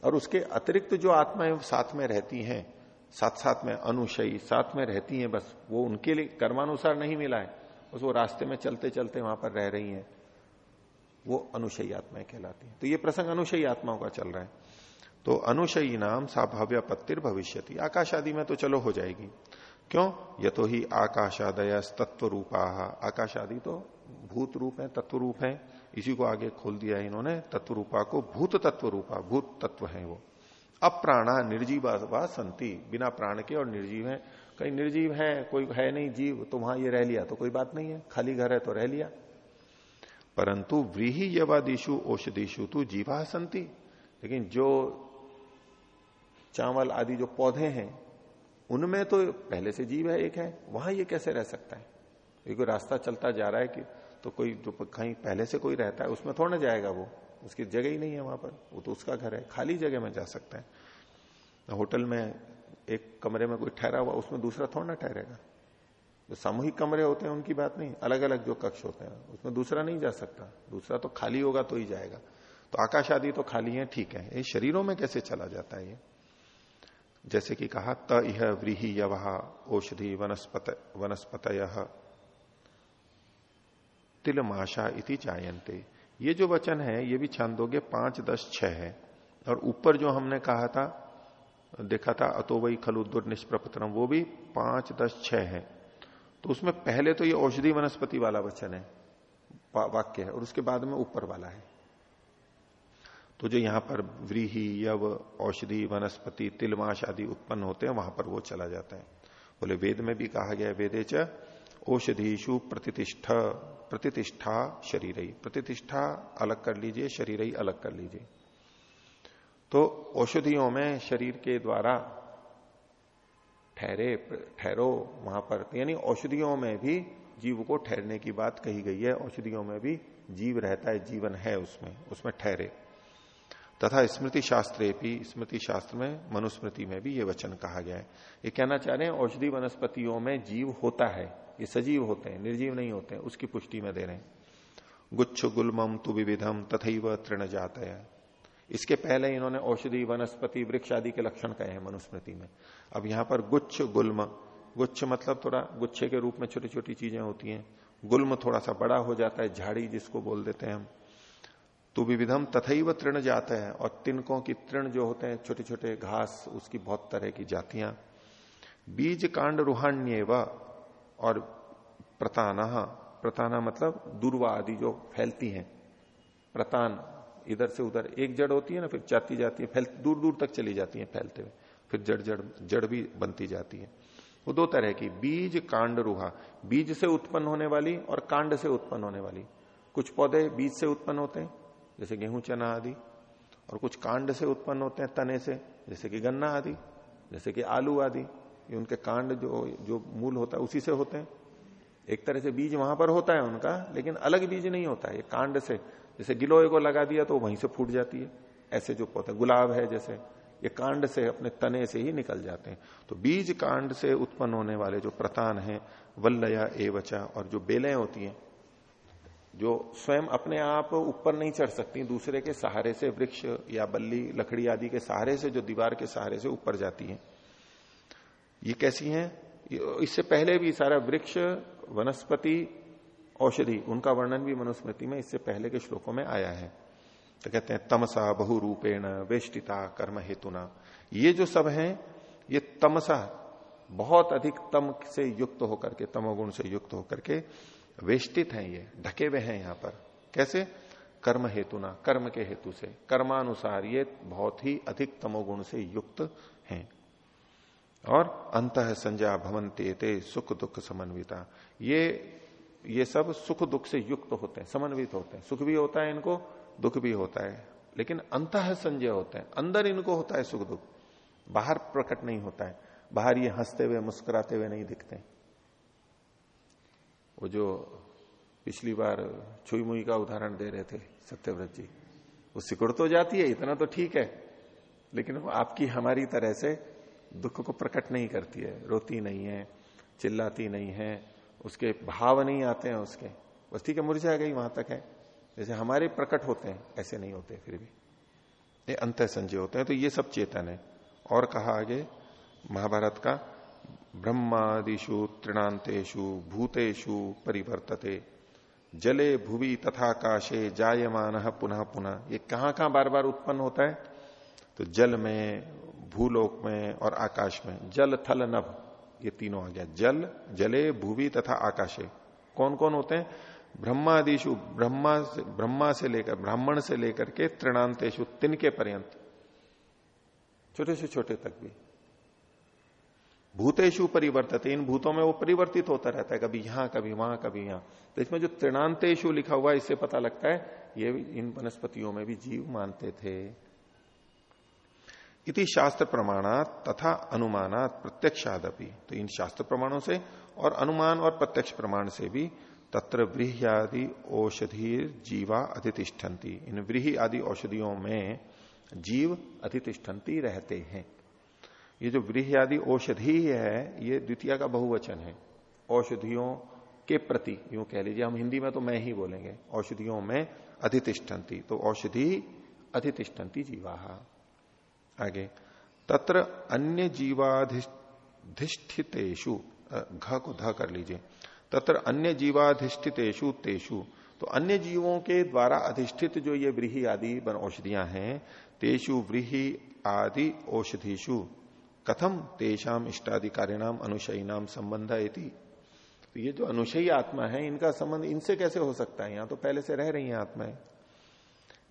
और उसके अतिरिक्त जो आत्माएँ साथ में रहती हैं साथ साथ में अनुशयी, साथ में रहती हैं बस, वो उनके लिए कर्मानुसार नहीं मिला है, बस वो रास्ते में चलते चलते वहाँ पर रह रही हैं, वो अनुशयी आत्माएँ कहलाती हैं। तो ये प्रसंग अनुशयी आत्माओं का चल रहा है। तो अनुशयी नाम साभाव्यापत्तिर भविष्य आकाश आदि में तो चलो हो जाएगी। क्यों? ये तो ही आकाशादय तत्व रूपा आकाश आदि तो भूत रूप है तत्व रूप है। इसी को आगे खोल दिया इन्होंने तत्व रूपा को भूत तत्व रूपा भूत तत्व है वो। अप्राणा निर्जीव संति, बिना प्राण के और निर्जीव है। कहीं निर्जीव है, कोई है नहीं जीव तो वहाँ ये रह लिया तो कोई बात नहीं है। खाली घर है तो रह लिया। परंतु व्रीही यवादिशु औषधिशु तो जीवा संति। लेकिन जो चावल आदि, जो पौधे हैं उनमें तो पहले से जीव है, एक है। वहाँ ये कैसे रह सकता है? एक रास्ता चलता जा रहा है कि तो कोई जो कहीं पहले से कोई रहता है, उसमें थोड़ा जाएगा वो। उसकी जगह ही नहीं है वहाँ पर। वो तो उसका घर है। खाली जगह में जा सकता है। होटल में एक कमरे में कोई ठहरा हुआ, उसमें दूसरा थोड़ा ना ठहरेगा। जो सामूहिक कमरे होते हैं, उनकी बात नहीं। अलग अलग जो कक्ष होते हैं, उसमें दूसरा नहीं जा सकता। दूसरा तो खाली होगा तो ही जाएगा। तो आकाश आदि तो खाली है, ठीक है। ये शरीरों में कैसे चला जाता है ये? जैसे कि कहा, त यह व्रीही यवह औषधि वनस्पत वनस्पत तिलमाशा इति जायंते ये जो वचन है, ये भी छांदोगे पाँच दस छह है। और ऊपर जो हमने कहा था, देखा था, अतो वही खलु दुर्निष्प्रपतरम वो भी पाँच दस छह है। तो उसमें पहले तो ये औषधि वनस्पति वाला वचन है वाक्य है, और उसके बाद में ऊपर वाला है। तो जो यहाँ पर व्रीही, यव, औषधि, वनस्पति, तिलमाश आदि उत्पन्न होते हैं, वहाँ पर वो चला जाता है। बोले, वेद में भी कहा गया वेदे च औषधिशु प्रतिष्ठा प्रतिष्ठा शरीर ही प्रतिष्ठा अलग कर लीजिए शरीर ही अलग कर लीजिए। तो औषधियों में शरीर के द्वारा ठहरे, ठहरो, वहाँ पर, यानी औषधियों में भी जीव को ठहरने की बात कही गई है। औषधियों में भी जीव रहता है, जीवन है उसमें उसमें ठहरे। तथा स्मृति शास्त्र भी स्मृति शास्त्र में मनुस्मृति में भी ये वचन कहा गया है। ये कहना चाह रहे हैं, औषधि वनस्पतियों में जीव होता है, ये सजीव होते हैं, निर्जीव नहीं होते हैं, उसकी पुष्टि में दे रहे हैं। गुच्छ, गुलमम तु विविधम तथा तृण जात है इसके पहले इन्होंने औषधि, वनस्पति, वृक्ष आदि के लक्षण कहे हैं मनुस्मृति में। अब यहाँ पर गुच्छ, गुलम। गुच्छ मतलब थोड़ा, गुच्छे के रूप में छोटी छोटी चीज़ें होती हैं। गुल्म थोड़ा सा बड़ा हो जाता है, झाड़ी जिसको बोल देते हैं हम। तो विविधम तथैव तृण जाते हैं और तिनकों की तृण जो होते हैं छोटे छोटे घास, उसकी बहुत तरह की जातियाँ। बीज कांड रूहान्य व और प्रताना प्रताना मतलब दुर्वा आदि जो फैलती हैं। प्रतान इधर से उधर, एक जड़ होती है ना, फिर जाती जाती है, फैल दूर दूर तक चली जाती है फैलते हुए। फिर जड़ जड़ जड़ भी बनती जाती है। वो दो तरह की, बीज कांड रूहा, बीज से उत्पन्न होने वाली और कांड से उत्पन्न होने वाली। कुछ पौधे बीज से उत्पन्न होते हैं जैसे गेहूँ, चना आदि, और कुछ कांड से उत्पन्न होते हैं तने से, जैसे कि गन्ना आदि, जैसे कि आलू आदि, ये उनके कांड जो जो मूल होता है, उसी से होते हैं। एक तरह से बीज वहाँ पर होता है उनका, लेकिन अलग बीज नहीं होता है, ये कांड से। जैसे गिलोय को लगा दिया तो वहीं से फूट जाती है, ऐसे जो पौधे, गुलाब है जैसे, ये कांड से अपने तने से ही निकल जाते हैं। तो बीज कांड से उत्पन्न होने वाले जो प्रतान है, वल्लया, एवचा, और जो बेलें होती हैं जो स्वयं अपने आप ऊपर नहीं चढ़ सकती, दूसरे के सहारे से वृक्ष या बल्ली, लकड़ी आदि के सहारे से, जो दीवार के सहारे से ऊपर जाती है। ये कैसी है? इससे पहले भी सारा वृक्ष, वनस्पति, औषधि, उनका वर्णन भी मनुस्मृति में इससे पहले के श्लोकों में आया है। तो कहते हैं, तमसा बहुरूपेण वेष्टिता कर्म हेतुना। ये जो सब हैं, ये तमसा, बहुत अधिक तम से युक्त होकर के, तमोगुण से युक्त होकर के वेष्टित हैं ये, ढके हुए हैं यहाँ पर। कैसे? कर्म हेतु ना कर्म के हेतु से। कर्मानुसार ये बहुत ही अधिक तमोगुण से युक्त हैं। और अंत संज्ञा भवंते सुख दुख समन्विता। ये ये सब सुख दुख से युक्त होते हैं, समन्वित होते हैं। सुख भी होता है इनको, दुख भी होता है। लेकिन अंत संजय होते हैं। अंदर इनको होता है सुख दुख। बाहर प्रकट नहीं होता है। बाहर ये हँसते हुए, मुस्कुराते हुए नहीं दिखते। वो जो पिछली बार छुई मुई का उदाहरण दे रहे थे सत्यव्रत जी, वो सिकुड़ तो जाती है, इतना तो ठीक है, लेकिन वो आपकी हमारी तरह से दुख को प्रकट नहीं करती है, रोती नहीं है, चिल्लाती नहीं है, उसके भाव नहीं आते हैं उसके। बस ठीक है, मुरझा गई, वहाँ तक है। जैसे हमारे प्रकट होते हैं, ऐसे नहीं होते फिर भी। ये अंत संजय होते हैं तो ये सब चेतन है। और कहा आगे, महाभारत का ब्रह्मादिशु तृणांतेशु भूतेषु परिवर्तते। जले भुवि तथा काशे जायमान पुनः पुनः। ये कहाँ कहाँ बार बार उत्पन्न होता है? तो जल में, भूलोक में और आकाश में। जल, थल, नभ, ये तीनों आ गया। जल, जले, भूवि तथा आकाशे। कौन कौन होते हैं? ब्रह्मादिशु ब्रह्मा से ब्रह्मा से लेकर, ब्राह्मण से लेकर के तृणांतेशु तिनके पर्यंत। छोटे से छोटे तक भी। भूतेशु परिवर्तित, इन भूतों में वो परिवर्तित होता रहता है, कभी यहाँ, कभी वहाँ, कभी यहाँ। तो इसमें जो तृणांतेशु लिखा हुआ है, इससे पता लगता है, ये इन वनस्पतियों में भी जीव मानते थे। इति शास्त्र प्रमाणात तथा अनुमानात प्रत्यक्षादपि। तो इन शास्त्र प्रमाणों से और अनुमान और प्रत्यक्ष प्रमाण से भी तत्र व्रीह आदि औषधि जीवा अधितिष्ठन्ति। इन व्रीह आदि औषधियों में जीव अधितिष्ठन्ति रहते हैं। ये जो व्रीह आदि औषधि है, ये द्वितीय का बहुवचन है। औषधियों के प्रति, यूँ कह लीजिए, हम हिंदी में तो मैं ही बोलेंगे, औषधियों में अधितिष्ठन्ति। तो औषधि अधितिष्ठन्ति जीवा। आगे, तत्र अन्य जीवाधिष्ठितेशु घ को ध कर लीजिए। तत्र अन्य जीवाधिष्ठितेशु तेषु। तो अन्य जीवों के द्वारा अधिष्ठित जो ये व्रीही आदि बन औषधियाँ हैं, तेषु व्रीही आदि औषधिशु कथम तेषाम इष्टाधिकारिणाम अनुशयी नाम संबंध तो ये जो अनुशयी आत्मा है, इनका संबंध इनसे कैसे हो सकता है? यहाँ तो पहले से रह रही है आत्माएँ।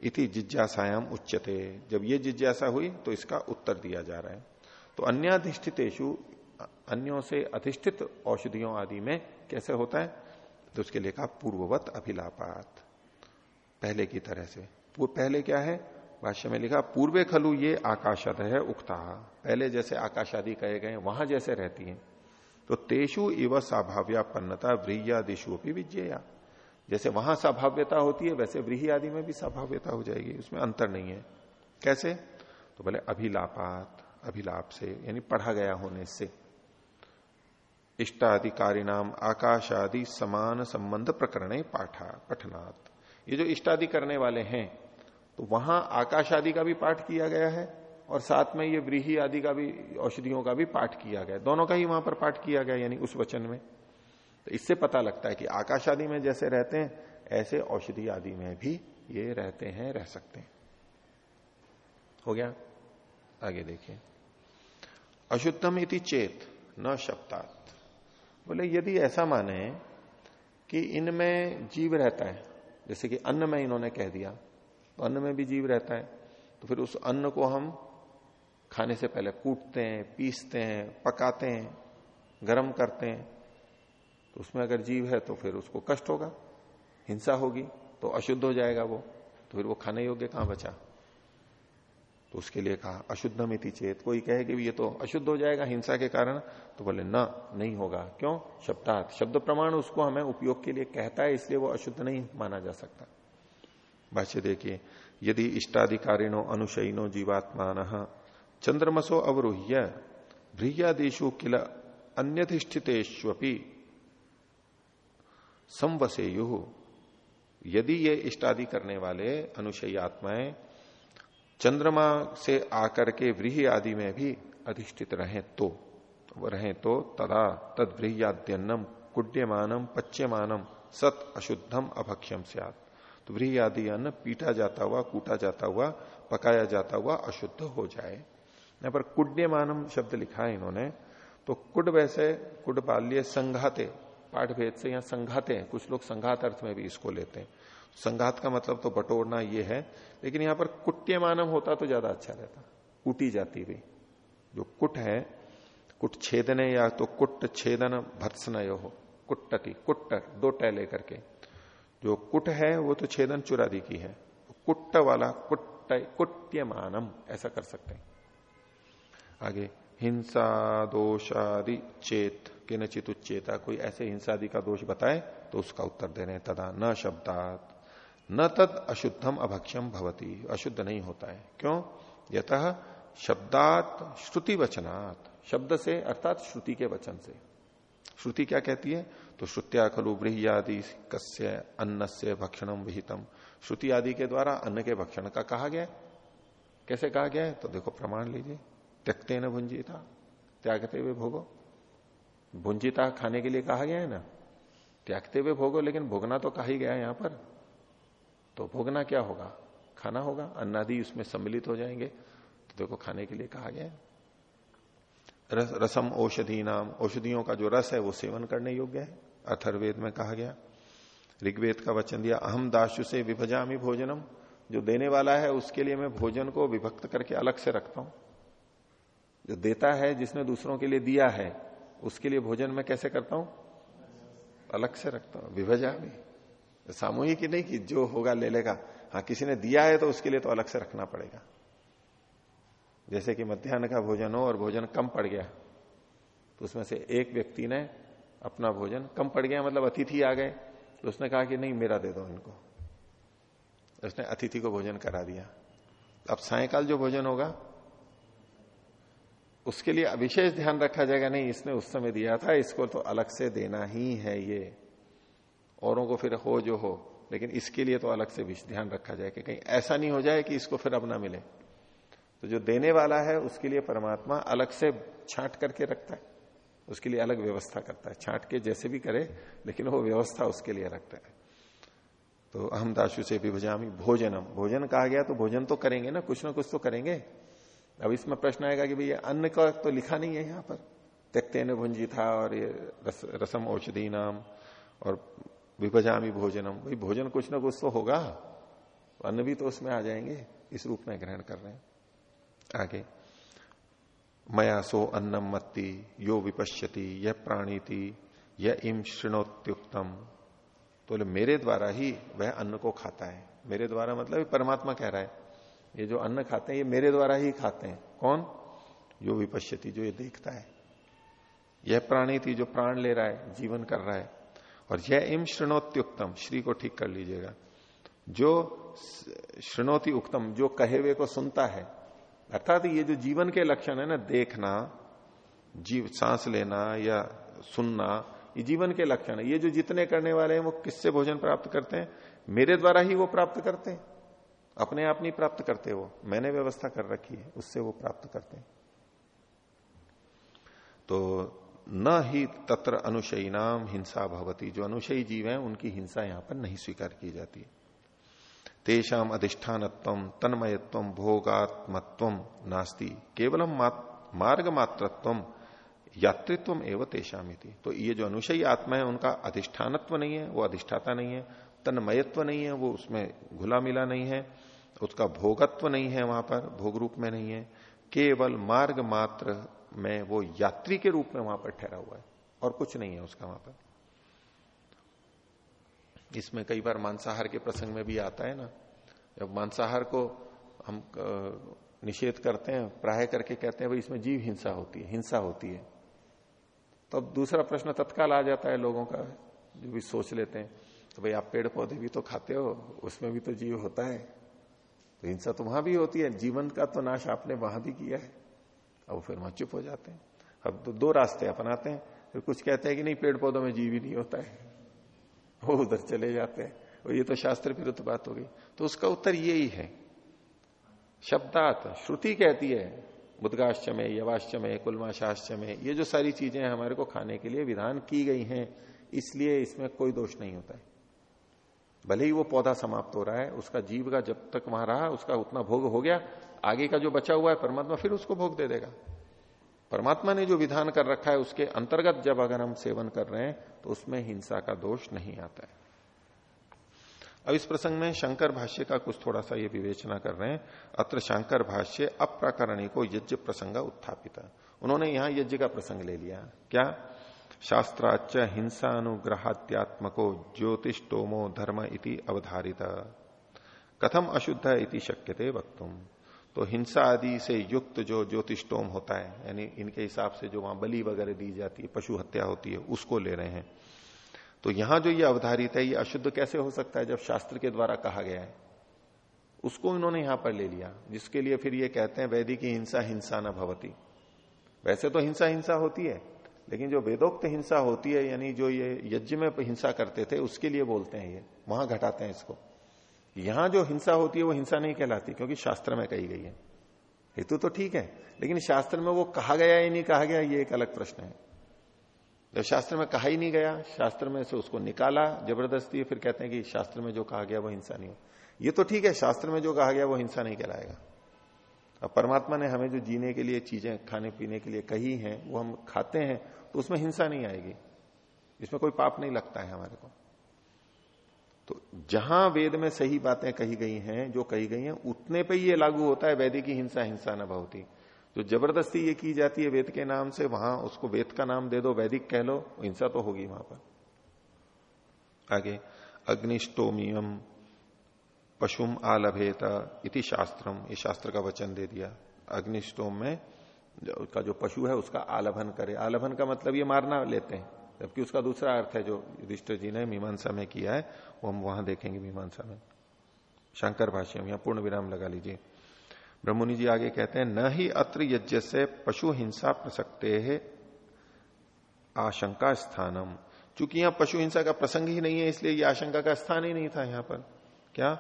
इति जिज्ञासायाम उच्चते जब ये जिज्ञासा हुई तो इसका उत्तर दिया जा रहा है। तो अन्याधिष्ठितेशु अन्यों से अधिष्ठित औषधियों आदि में कैसे होता है? तो उसके लिए कहा, पूर्ववत अभिलापात। पहले की तरह से। वो पहले क्या है? भाष्य में लिखा, पूर्वे खलु ये आकाशद है उक्ता। पहले जैसे आकाश आदि कहे गए, वहाँ जैसे रहती है। तो तेषु इव स्वाभाव्यापन्नता व्रीया दिशु भी विजया जैसे वहाँ स्वाभाव्यता होती है, वैसे व्रीही आदि में भी स्वाभाव्यता हो जाएगी, उसमें अंतर नहीं है। कैसे? तो बोले, अभिलापात अभिलाप से यानी पढ़ा गया होने से। इष्टाधिकारी नाम आकाश आदि समान संबंध प्रकरण पाठा, पठनात्। ये जो इष्टादि करने वाले हैं तो वहाँ आकाश आदि का भी पाठ किया गया है और साथ में ये व्रीही आदि का भी, औषधियों का भी पाठ किया गया। दोनों का ही वहाँ पर पाठ किया गया, यानी उस वचन में। तो इससे पता लगता है कि आकाश आदि में जैसे रहते हैं, ऐसे औषधि आदि में भी ये रहते हैं, रह सकते हैं। हो गया? आगे देखिए। अशुद्धम इति चेत, न शब्दात। बोले, यदि ऐसा माने कि इनमें जीव रहता है, जैसे कि अन्न में इन्होंने कह दिया तो अन्न में भी जीव रहता है तो फिर उस अन्न को हम खाने से पहले कूटते हैं, पीसते हैं, पकाते हैं, गर्म करते हैं। तो उसमें अगर जीव है तो फिर उसको कष्ट होगा, हिंसा होगी तो अशुद्ध हो जाएगा वो तो फिर वो खाने योग्य कहाँ बचा? तो उसके लिए कहा अशुद्ध मिति चेत। कोई कहे कि ये तो अशुद्ध हो जाएगा हिंसा के कारण तो बोले, ना, नहीं होगा। क्यों? शब्दार्थ। शब्द प्रमाण उसको हमें उपयोग के लिए कहता है, इसलिए वो अशुद्ध नहीं माना जा सकता। भाष्य देखिए, यदि इष्टाधिकारिणो अनुशयिनो जीवात्मान, चंद्रमसो अवरोह्य भ्रियादेशु किल अन्यधिष्ठितेष्वपि, संवसेयु। यदि ये इष्टादि करने वाले अनुशयी आत्माएँ, चंद्रमा से आकर के व्रीह आदि में भी अधिष्ठित रहे तो रहे तो तदा तद व्रीह्याद्यन्नम कुड्यमानम पच्यमानम सत अशुद्धम अभक्ष्यम सियात। तो व्रीह आदि अन्न पीटा जाता हुआ, कूटा जाता हुआ, पकाया जाता हुआ अशुद्ध हो जाए। यहाँ पर कुड्यमानम शब्द लिखा है इन्होंने। तो कुड वैसे कुड बाल्य संघाते पाठ भेद से यहाँ संघाते हैं। कुछ लोग संघात अर्थ में भी इसको लेते हैं। संघात का मतलब तो बटोरना ये है, लेकिन यहाँ पर कुट्य मानव होता तो ज़्यादा अच्छा रहता। कुटी जाती हुई। जो कुट है, कुट छेदने या तो कुट छेदन भत्सन हो। कुट्टती कुट्टर, दो टह लेकर के जो कुट है, वो तो छेदन चुरादि की है। कुट्ट वाला कुट्ट, कुट्यमानम, ऐसा कर सकते हैं। आगे, हिंसा, दोषादि, चेत। के नचित उच्चेता, कोई ऐसे हिंसादि का दोष बताए तो उसका उत्तर दे रहे हैं, तदा न शब्दात। न तद अशुद्धम अभक्ष्यम भवती, अशुद्ध नहीं होता है। क्यों? यत शब्दात श्रुति वचनात् शब्द से, अर्थात श्रुति के वचन से। श्रुति क्या कहती है? तो श्रुत्या खलु ब्रह्यादि कस्य अन्न से भक्षणम विहितम। श्रुति आदि के द्वारा अन्न के भक्षण का कहा गया। कैसे कहा गया? है तो देखो प्रमाण लीजिए। त्यक्ते न भुंजिता त्यागते हुए भोगो। भुंजिता खाने के लिए कहा गया है ना? त्यागते हुए भोगो लेकिन भोगना तो कहा ही गया यहाँ पर। तो भोगना क्या होगा? खाना होगा। अन्नादि उसमें सम्मिलित हो जाएँगे। तो देखो खाने के लिए कहा गया है। रस, रसम औषधि नाम औषधियों का जो रस है वो सेवन करने योग्य है। अथर्वेद में कहा गया। ऋग्वेद का वचन दिया अहम दाशु से विभजामी भोजनम। जो देने वाला है, उसके लिए मैं भोजन को विभक्त करके अलग से रखता हूँ। जो देता है, जिसने दूसरों के लिए दिया है, उसके लिए भोजन मैं कैसे करता हूँ? अलग से रखता हूँ। विभजा भी सामूहिक ही नहीं कि जो होगा ले लेगा। हाँ किसी ने दिया है तो उसके लिए तो अलग से रखना पड़ेगा। जैसे कि मध्यान्ह का भोजन हो और भोजन कम पड़ गया तो उसमें से एक व्यक्ति ने अपना भोजन। कम पड़ गया मतलब अतिथि आ गए तो उसने कहा कि नहीं, मेरा दे दो इनको। उसने अतिथि को भोजन करा दिया। अब सायकाल जो भोजन होगा, उसके लिए विशेष ध्यान रखा जाएगा। नहीं, इसने उस समय दिया था, इसको तो अलग से देना ही है ये। औरों को फिर हो जो हो, लेकिन इसके लिए तो अलग से ध्यान रखा जाए कि कहीं ऐसा नहीं हो जाए कि इसको फिर अब ना मिले। तो जो देने वाला है, उसके लिए परमात्मा अलग से छांट करके रखता है। उसके लिए अलग व्यवस्था करता है। छांट के जैसे भी करे लेकिन वो व्यवस्था उसके लिए रखता है। तो अहम दाशु से विभजामी भोजनम। भोजन कहा गया तो भोजन तो करेंगे ना कुछ ना कुछ तो करेंगे। अब इसमें प्रश्न आएगा कि भैया अन्न का तो लिखा नहीं है यहाँ पर। त्यक्ते न भुंजी था और ये रस, रसम औषधि नाम और विभजामी भोजनम। भाई भोजन कुछ ना कुछ तो होगा। अन्न भी तो उसमें आ जाएँगे। इस रूप में ग्रहण कर रहे हैं। आगे। मया सो अन्नम मत्ती, यो विपश्यति यह प्राणीति यह इम श्रृणोत्युक्तम तो बोले, मेरे द्वारा ही वह अन्न को खाता है। मेरे द्वारा मतलब परमात्मा कह रहा है। ये जो अन्न खाते हैं, ये मेरे द्वारा ही खाते हैं। कौन? यो विपश्यति, जो ये देखता है। यह प्राणी थी जो प्राण ले रहा है, जीवन कर रहा है। और यह इम श्रृणोत्युक्तम श्री को ठीक कर लीजिएगा। जो श्रृणोति उक्तम, जो कहे हुए को सुनता है अर्थात ये जो जीवन के लक्षण है ना, देखना, जीव, सांस लेना या सुनना, ये जीवन के लक्षण है। ये जो जितने करने वाले हैं, वो किससे भोजन प्राप्त करते हैं? मेरे द्वारा ही वो प्राप्त करते हैं। अपने आप नहीं प्राप्त करते वो। मैंने व्यवस्था कर रखी है, उससे वो प्राप्त करते हैं। तो न ही तत्र अनुशयी नाम हिंसा भवती। जो अनुशयी जीव है, उनकी हिंसा यहाँ पर नहीं स्वीकार की जाती तेषाम अधिष्ठानत्व, तन्मयत्व, भोगात्मत्व नास्ती। केवलम मार्ग मात्रत्व यात्रित्व एवं तेषामिति। तो ये जो अनुशयी आत्मा है, उनका अधिष्ठानत्व नहीं है, वो अधिष्ठाता नहीं है, तन्मयत्व नहीं है, वो उसमें घुला मिला नहीं है, उसका भोगत्व नहीं है वहाँ पर, भोग रूप में नहीं है। केवल मार्ग मात्र में वो यात्री के रूप में वहाँ पर ठहरा हुआ है, और कुछ नहीं है उसका वहाँ पर। इसमें कई बार मांसाहार के प्रसंग में भी आता है ना। जब मांसाहार को हम निषेध करते हैं, प्राय करके कहते हैं, भाई, इसमें जीव हिंसा होती है, हिंसा होती है। तो अब दूसरा प्रश्न तत्काल आ जाता है लोगों का, जो भी सोच लेते हैं तो भाई, आप पेड़ पौधे भी तो खाते हो, उसमें भी तो जीव होता है। तो हिंसा तो वहाँ भी होती है जीवन का तो नाश आपने वहाँ भी किया है। अब फिर वहाँ चुप हो जाते हैं। अब तो दो रास्ते अपनाते हैं, फिर कुछ कहते हैं कि नहीं पेड़ पौधों में जीव ही नहीं होता है। वो उधर चले जाते हैं। और ये तो शास्त्र विरुद्ध बात हो गई। तो उसका उत्तर यही है। शब्दात, श्रुति कहती है बुद्गाश्चमे यवाश्चमे, कुलमाशाश्चमे, ये जो सारी चीज़ें हमारे को खाने के लिए विधान की गई हैं, इसलिए इसमें कोई दोष नहीं होता है। भले ही वो पौधा समाप्त हो रहा है, उसका जीव का जब तक वहाँ रहा, उसका उतना भोग हो गया, आगे का जो बचा हुआ है परमात्मा फिर उसको भोग दे देगा। परमात्मा ने जो विधान कर रखा है, उसके अंतर्गत जब अगर हम सेवन कर रहे हैं तो उसमें हिंसा का दोष नहीं आता है। अब इस प्रसंग में शंकर भाष्य का कुछ थोड़ा सा ये विवेचना कर रहे हैं। अत्र शंकर भाष्य अप्रकरणी को यज्ञ प्रसंग उत्थापित। उन्होंने यहाँ यज्ञ का प्रसंग ले लिया। क्या? शास्त्राच हिंसा अनुग्रहात्यात्मको ज्योतिषोमो धर्म इति अवधारित। कथम अशुद्ध इति शक्यते वक्तुम। तो हिंसा आदि से युक्त जो ज्योतिषोम होता है, यानी इनके हिसाब से जो वहाँ बलि वगैरह दी जाती है, पशु हत्या होती है, उसको ले रहे हैं। तो यहाँ जो ये अवधारित है, ये अशुद्ध कैसे हो सकता है, जब शास्त्र के द्वारा कहा गया है? उसको इन्होंने यहाँ पर ले लिया, जिसके लिए फिर ये कहते हैं, वैदिक हिंसा हिंसा न भवती। वैसे तो हिंसा हिंसा होती है, लेकिन जो वेदोक्त हिंसा होती है, यानी जो ये यज्ञ में हिंसा करते थे, उसके लिए बोलते हैं ये, वहाँ घटाते हैं इसको। यहाँ जो हिंसा होती है, वो हिंसा नहीं कहलाती, क्योंकि शास्त्र में कही गई है। हेतु तो ठीक है, लेकिन शास्त्र में वो कहा गया या नहीं कहा गया, ये एक अलग प्रश्न है। जब शास्त्र में कहा ही नहीं गया, शास्त्र में से उसको निकाला, ज़बरदस्ती, फिर कहते हैं कि शास्त्र में जो कहा गया, वो हिंसा नहीं हो। ये तो ठीक है, शास्त्र में जो कहा गया, वो हिंसा नहीं कहलाएगा। अब परमात्मा ने हमें जो जीने के लिए चीज़ें, खाने पीने के लिए कही हैं, वो हम खाते हैं तो उसमें हिंसा नहीं आएगी। इसमें कोई पाप नहीं लगता है हमारे को। तो जहाँ वेद में सही बातें कही गई हैं, जो कही गई हैं, उतने पे ये लागू होता है, वैदिक की हिंसा हिंसा न बहुती जो ज़बरदस्ती ये की जाती है वेद के नाम से, वहाँ उसको वेद का नाम दे दो, वैदिक कह लो हिंसा तो होगी वहाँ पर। आगे, अग्निष्टोमियम पशुम आलभेता इति शास्त्रम, ये शास्त्र का वचन दे दिया। अग्निष्टोम में उसका जो पशु है, उसका आलभन करे। आलभन का मतलब ये मारना लेते हैं। जबकि उसका दूसरा अर्थ है जो युधिष्ठिर जी ने मीमांसा में किया है, वो हम वहाँ देखेंगे मीमांसा में। शंकर भाष्य में यहाँ पूर्ण विराम लगा लीजिए। ब्रह्मणि जी आगे कहते हैं, न ही अत्र यज्ञ से पशु हिंसा प्रसक्ते है, आशंका स्थानम। चूँकि यहाँ पशु हिंसा का प्रसंग ही नहीं है, इसलिए यह आशंका का स्थान ही नहीं था यहाँ पर। क्या?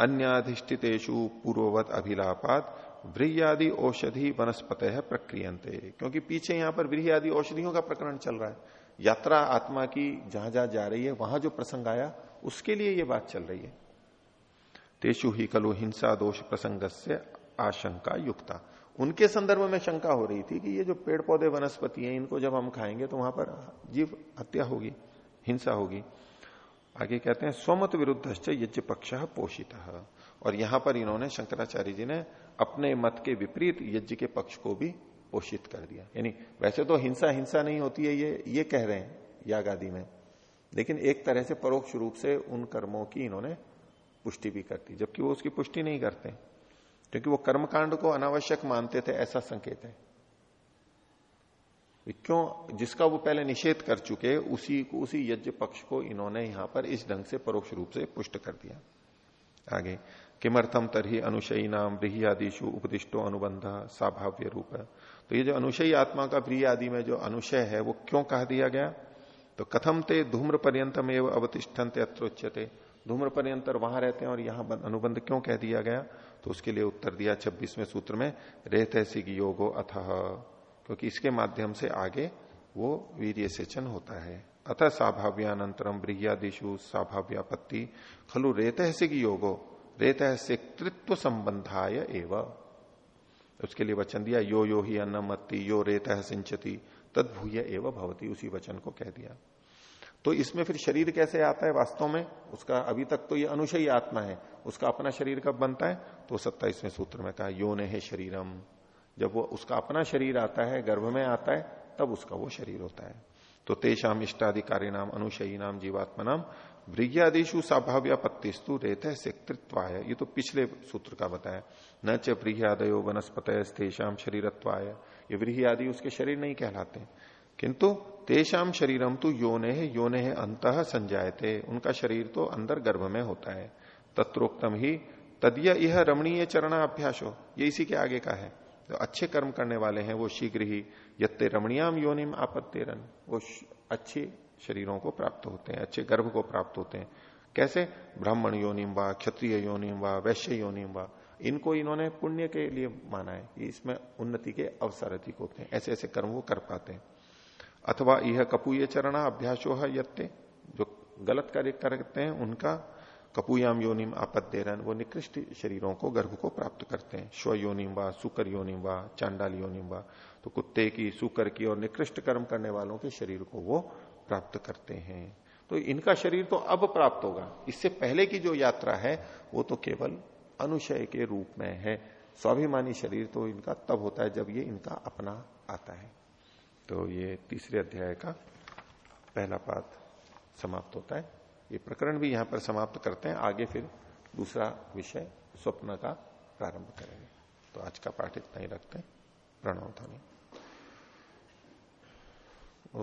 अन्याधिष्ठितेशु पूर्ववत अभिलापात व्रीयादि औषधि वनस्पत प्रक्रियंते क्योंकि पीछे यहाँ पर व्रीह आदि औषधियों का प्रकरण चल रहा है। यात्रा आत्मा की जहाँ जहाँ जा रही है, वहाँ जो प्रसंग आया, उसके लिए ये बात चल रही है। तेषु ही कलो हिंसा दोष प्रसंग से आशंका युक्ता। उनके संदर्भ में शंका हो रही थी कि ये जो पेड़ पौधे वनस्पति हैं, इनको जब हम खाएँगे तो वहाँ पर जीव हत्या होगी, हिंसा होगी। आगे कहते हैं, स्वमत विरुद्ध यज्ञ पक्ष पोषित। और यहाँ पर इन्होंने शंकराचार्य जी ने अपने मत के विपरीत यज्ञ के पक्ष को भी पोषित कर दिया। यानी वैसे तो हिंसा हिंसा नहीं होती है, ये ये कह रहे हैं याग आदि में। लेकिन एक तरह से परोक्ष रूप से उन कर्मों की इन्होंने पुष्टि भी कर दी, जबकि वो उसकी पुष्टि नहीं करते। क्योंकि वो कर्मकांड को अनावश्यक मानते थे, ऐसा संकेत है। क्यों, जिसका वो पहले निषेध कर चुके, उसी उसी यज्ञ पक्ष को इन्होंने यहाँ पर इस ढंग से परोक्ष रूप से पुष्ट कर दिया। आगे किमर्थम तरही अनुशयी नाम ब्रीही आदिशु उपदिष्टो अनुबंध साभाव्य रूप है तो ये जो अनुशयी आत्मा का प्रिय आदि में जो अनुशय है, वो क्यों कह दिया गया? तो कथम ते धूम्र पर्यंतम एवं अवतिष्ठनते अत्रोच्यते। धूम्र पर्यंतर वहाँ रहते हैं और यहाँ अनुबंध क्यों कह दिया गया? तो उसके लिए उत्तर दिया छब्बीसवें सूत्र में रेत योग अथ। क्योंकि इसके माध्यम से आगे वो वीर्य सेचन होता है। अतः साभाव्यानंतरम ब्रियादिशु साभाव्यापत्ति। खलु रेत से की योगो रेत से कृत्व संबंधाय एवं। उसके लिए वचन दिया, यो यो ही अन्नमत्ति यो रेत सिंचती, तद भूय एवं भवती, उसी वचन को कह दिया। तो इसमें फिर शरीर कैसे आता है वास्तव में? उसका अभी तक तो ये अनुशयी आत्मा है, उसका अपना शरीर कब बनता है? तो सत्ताईसवें सूत्र में कहा, यो है शरीरम। जब वो उसका अपना शरीर आता है, गर्भ में आता है, तब उसका वो शरीर होता है। तो तेषाम इष्टाधिकारी नाम अनुशयी नाम जीवात्मा नाम ब्रियादिशु स्वाभाव्यापत्तिस्तु रहते सिक्तृत्वाय। ये तो पिछले सूत्र का बताया। न च ब्रियादयो वनस्पत तेषाम शरीरत्वाय। ये व्रीही उसके शरीर नहीं कहलाते। किंतु तेषाम शरीरम तो योने है योने है अंत संजायते। उनका शरीर तो अंदर गर्भ में होता है। तत्रोक्तम ही, तदय यह रमणीय चरणा अभ्यास हो ये इसी के आगे का है। तो अच्छे कर्म करने वाले हैं, वो शीघ्र ही यत्ते रमणीयाम योनिम आपत्तेरन। वो अच्छे शरीरों को प्राप्त होते हैं, अच्छे गर्भ को प्राप्त होते हैं। कैसे? ब्राह्मण योनिम व, क्षत्रिय योनिम व, वैश्य योनिम व। इनको इन्होंने पुण्य के लिए माना है। इसमें उन्नति के अवसर अधिक होते हैं। ऐसे ऐसे कर्म वो कर पाते हैं। अथवा यह कपूय चरणा अभ्यासो है यत्ते। जो गलत कार्य करते हैं, उनका कपूयाम योनिम आपत्तेरन वो निकृष्ट शरीरों को, गर्भ को प्राप्त करते हैं। स्व योनिम व, सुकर योनिम व, चांडाल योनिम व। तो कुत्ते की, सुकर की और निकृष्ट कर्म करने वालों के शरीर को वो प्राप्त करते हैं। तो इनका शरीर तो अब प्राप्त होगा। इससे पहले की जो यात्रा है, वो तो केवल अनुशय के रूप में है। स्वाभिमानी शरीर तो इनका तब होता है जब ये इनका अपना आता है। तो ये तीसरे अध्याय का पहला पाठ समाप्त होता है। ये प्रकरण भी यहाँ पर समाप्त करते हैं। आगे फिर दूसरा विषय, स्वप्न का प्रारंभ करेंगे। तो आज का पाठ इतना ही रखते हैं। प्रणव ध्वनि ओ